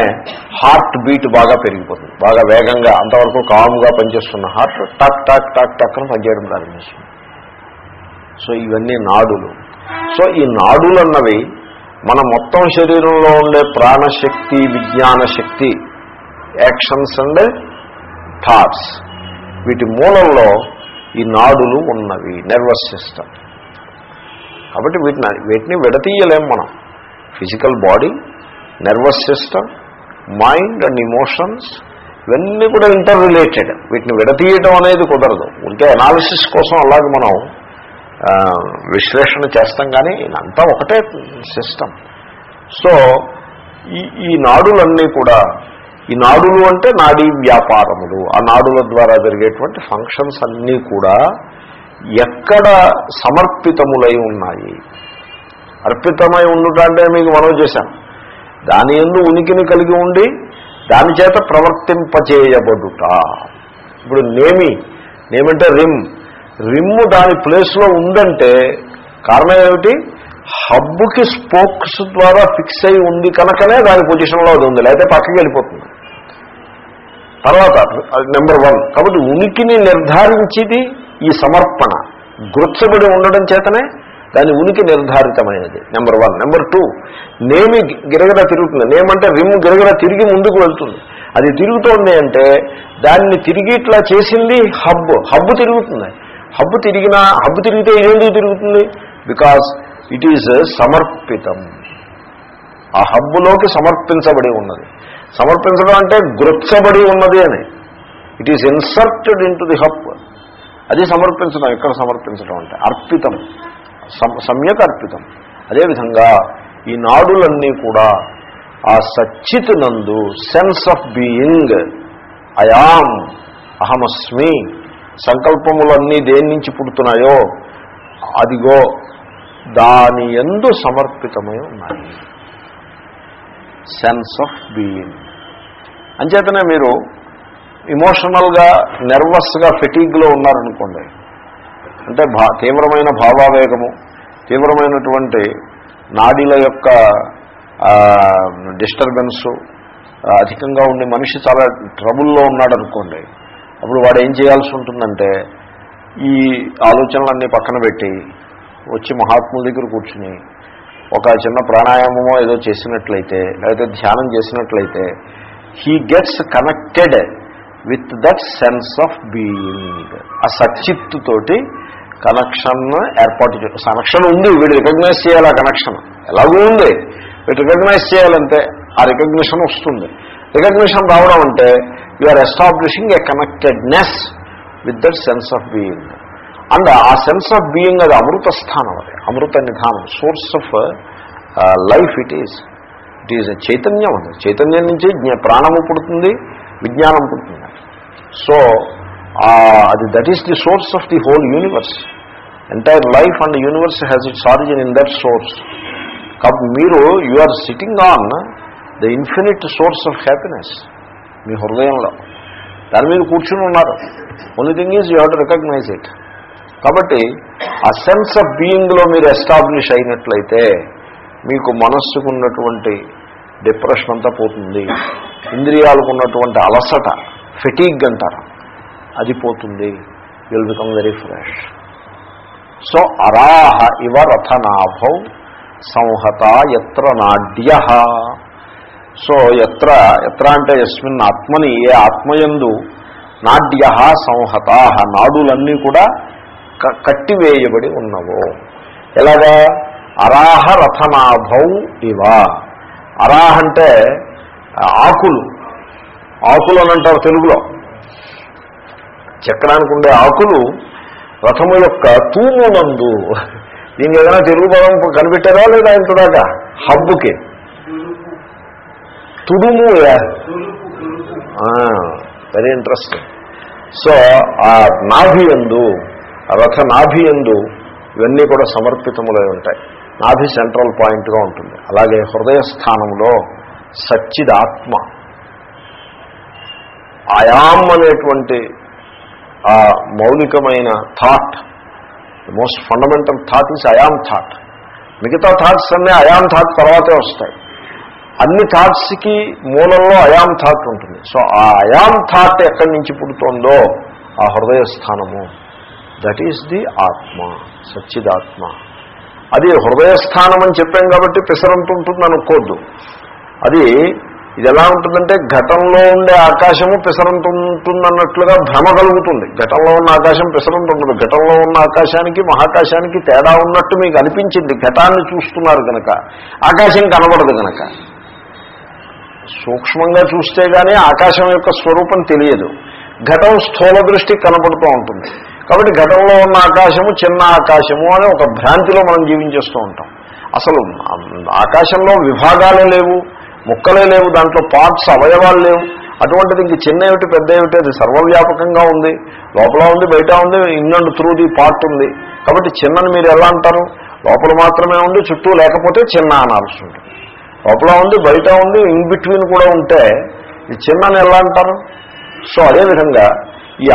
హార్ట్ బీట్ బాగా పెరిగిపోతుంది. బాగా వేగంగా అంతవరకు కామ్గా పనిచేస్తున్న హార్ట్ టక్ టక్ టక్ టక్ అని పనిచేయడం ప్రారంభిస్తుంది. సో ఇవన్నీ నాడులు. సో ఈ నాడులు అన్నవి మన మొత్తం శరీరంలో ఉండే ప్రాణశక్తి విజ్ఞాన శక్తి యాక్షన్స్ అండ్ థాట్స్ వీటి మూలంలో ఈ నాడులు ఉన్నవి నర్వస్ సిస్టమ్ కాబట్టి వీటిని వీటిని విడతీయలేం మనం. Physical body nervous system mind and emotions ఇవన్నీ కూడా ఇంటర్ రిలేటెడ్ వీటిని విడతీయటం అనేది కుదరదు. ఉంటే అనాలిసిస్ కోసం అలాగే మనం విశ్లేషణ చేస్తాం కానీ ఇదంతా ఒకటే సిస్టమ్ సో ఈ ఈ నాడులన్నీ కూడా ఈ నాడులు అంటే నాడీ వ్యాపారములు. ఆ నాడుల ద్వారా జరిగేటువంటి ఫంక్షన్స్ అన్నీ కూడా ఎక్కడ సమర్పితములై ఉన్నాయి? అర్పితమై ఉండుట అంటే మీకు మనం చేశాం దాని ఎందు ఉనికిని కలిగి ఉండి దాని చేత ప్రవర్తింపచేయబడుట ఇప్పుడు నేమి నేమంటే రిమ్. రిమ్ము దాని ప్లేస్లో ఉందంటే కారణం ఏమిటి? హబ్బుకి స్పోక్స్ ద్వారా ఫిక్స్ అయి ఉంది కనుకనే దాని పొజిషన్లో అది ఉంది లేకపోతే పక్కకి వెళ్ళిపోతుంది. తర్వాత నెంబర్ వన్. కాబట్టి ఉనికిని నిర్ధారించేది ఈ సమర్పణ. గుర్చబడి ఉండడం చేతనే దాని ఉనికి నిర్ధారితమైనది. నెంబర్ వన్ నెంబర్ టూ నేమి గిరగర తిరుగుతుంది. నేమంటే రిమ్ గిరగర తిరిగి ముందుకు వెళ్తుంది. అది తిరుగుతోంది అంటే దాన్ని తిరిగి ఇట్లా చేసింది హబ్. హబ్బు తిరుగుతుంది. హబ్బు తిరిగినా హబ్బు తిరిగితే ఇదేందుకు తిరుగుతుంది? బికాస్ ఇట్ ఈజ్ సమర్పితం. ఆ హబ్బులోకి సమర్పించబడి ఉన్నది. సమర్పించడం అంటే గృత్సబడి ఉన్నది అని. It is inserted in the hub అది సమర్పించడం ఎక్కడ సమర్పించడం అంటే అర్పితం. సమ్యక్ అర్పితం. అదేవిధంగా ఈ నాడులన్నీ కూడా ఆ సచ్చిత్ నందు సెన్స్ ఆఫ్ బీయింగ్ అయామ్ అహమస్మి సంకల్పములన్నీ దేని నుంచి పుడుతున్నాయో అదిగో దాని ఎందు సమర్పితమై ఉన్నాయి. సెన్స్ ఆఫ్ బీయింగ్ అంచేతనే మీరు ఇమోషనల్గా నెర్వస్గా ఫెటీగ్లో ఉన్నారనుకోండి అంటే భా తీవ్రమైన భావావేగము తీవ్రమైనటువంటి నాడీల యొక్క డిస్టర్బెన్సు అధికంగా ఉండి మనిషి చాలా ట్రబుల్లో ఉన్నాడు అనుకోండి అప్పుడు వాడు ఏం చేయాల్సి ఉంటుందంటే ఈ ఆలోచనలన్నీ పక్కన పెట్టి వచ్చి మహాత్ముల దగ్గర కూర్చుని ఒక చిన్న ప్రాణాయామమో ఏదో చేసినట్లయితే లేకపోతే ధ్యానం చేసినట్లయితే he gets connected with that sense of being. ఆ సచ్చిత్తు తోటి కనెక్షన్ ఏర్పాటు కనెక్షన్ ఉంది వీడు రికగ్నైజ్ చేయాలి ఆ కనెక్షన్. ఎలాగూ ఉంది. వీడు రికగ్నైజ్ చేయాలంటే ఆ రికగ్నిషన్ వస్తుంది. రికగ్నిషన్ రావడం అంటే you are establishing a connectedness with that sense of being and ఆ సెన్స్ ఆఫ్ బీయింగ్ అది అమృత స్థానం అది అమృత నిధానం source of life it is it is చైతన్యం అది. చైతన్యం నుంచి ప్రాణము పుడుతుంది విజ్ఞానం పుడుతుంది. సో uh, అది that is the source of the whole universe entire life and universe has its origin in that source కాబట్టి మీరు you are sitting on the infinite source of happiness మీ హృదయంలో. దాని మీద కూర్చుని ఉన్నారు. Only thing is you have to recognise it కాబట్టి ఆ sense of బీయింగ్లో మీరు ఎస్టాబ్లిష్ అయినట్లయితే మీకు మనస్సుకున్నటువంటి డిప్రెషన్ అంతా పోతుంది. ఇంద్రియాలకు ఉన్నటువంటి అలసట. ఫెటీగ్ అంటారు. అది పోతుంది. Will become very fresh so అరాహ ఇవ రథనాభౌ సంహత ఎత్ర నాడ్య. సో ఎత్ర ఎత్ర అంటే ఎస్మిన్ ఆత్మని ఏ ఆత్మయందు నాడ్య సంహత నాడులన్నీ కూడా క- కట్టివేయబడి ఉన్నవో. ఎలాగా? అరాహ రథనాభౌ ఇవ. అరాహ అంటే ఆకులు. ఆకులు అని అంటారు తెలుగులో. చక్రానికి ఉండే ఆకులు రథము యొక్క తూమునందు దీనికి ఏదైనా తెలుగు పదం కనిపెట్టారా లేదా ఇంతదాకా? హబ్బుకి. తుడుము వెరీ ఇంట్రెస్టింగ్ సో ఆ నాభి ఎందు రథ నాభి ఎందు ఇవన్నీ కూడా సమర్పితములై ఉంటాయి. నాభి సెంట్రల్ పాయింట్గా ఉంటుంది. అలాగే హృదయ స్థానంలో సచ్చిదాత్మ. అయామ్ అనేటువంటి ఆ మౌలికమైన thought most fundamental thought is I am thought మిగతా థాట్స్ అన్నీ అయామ్ థాట్ తర్వాతే వస్తాయి. అన్ని థాట్స్కి మూలంలో అయామ్ థాట్ ఉంటుంది. సో ఆ అయామ్ థాట్ ఎక్కడి నుంచి పుడుతోందో ఆ హృదయ స్థానము. దట్ ఈస్ ది ఆత్మ సచ్చిదాత్మ. అది హృదయ స్థానం అని చెప్పాం కాబట్టి పిసరంత ఉంటుంది అనుకోద్దు. అది ఇది ఎలా ఉంటుందంటే ఘటంలో ఉండే ఆకాశము పిసరంత ఉంటుందన్నట్లుగా భ్రమ కలుగుతుంది. ఘటంలో ఉన్న ఆకాశం పిసరంత ఘటంలో ఉన్న ఆకాశానికి మహాకాశానికి తేడా ఉన్నట్టు మీకు అనిపించింది. ఘటాన్ని చూస్తున్నారు కనుక ఆకాశం కనబడదు కనుక సూక్ష్మంగా చూస్తే కానీ ఆకాశం యొక్క స్వరూపం తెలియదు. ఘటం స్థూల దృష్టి కనబడుతూ ఉంటుంది. కాబట్టి ఘటంలో ఉన్న ఆకాశము చిన్న ఆకాశము అని ఒక భ్రాంతిలో మనం జీవించేస్తూ ఉంటాం. అసలు ఆకాశంలో విభాగాలే లేవు. ముక్కలే లేవు దాంట్లో పార్ట్స్ అవయవాలు లేవు. అటువంటిది ఇంక చిన్న ఏమిటి పెద్ద ఏమిటి అది సర్వవ్యాపకంగా ఉంది. లోపల ఉంది బయట ఉంది ఇన్ త్రూ ది పార్ట్ ఉంది. కాబట్టి చిన్నని మీరు ఎలా అంటారు? లోపల మాత్రమే ఉండి చుట్టూ లేకపోతే చిన్న అనాల్సి ఉంటుంది. లోపల ఉంది బయట ఉంది ఇన్ బిట్వీన్ కూడా ఉంటే ఈ చిన్నని ఎలా అంటారు? సో అదేవిధంగా ఈ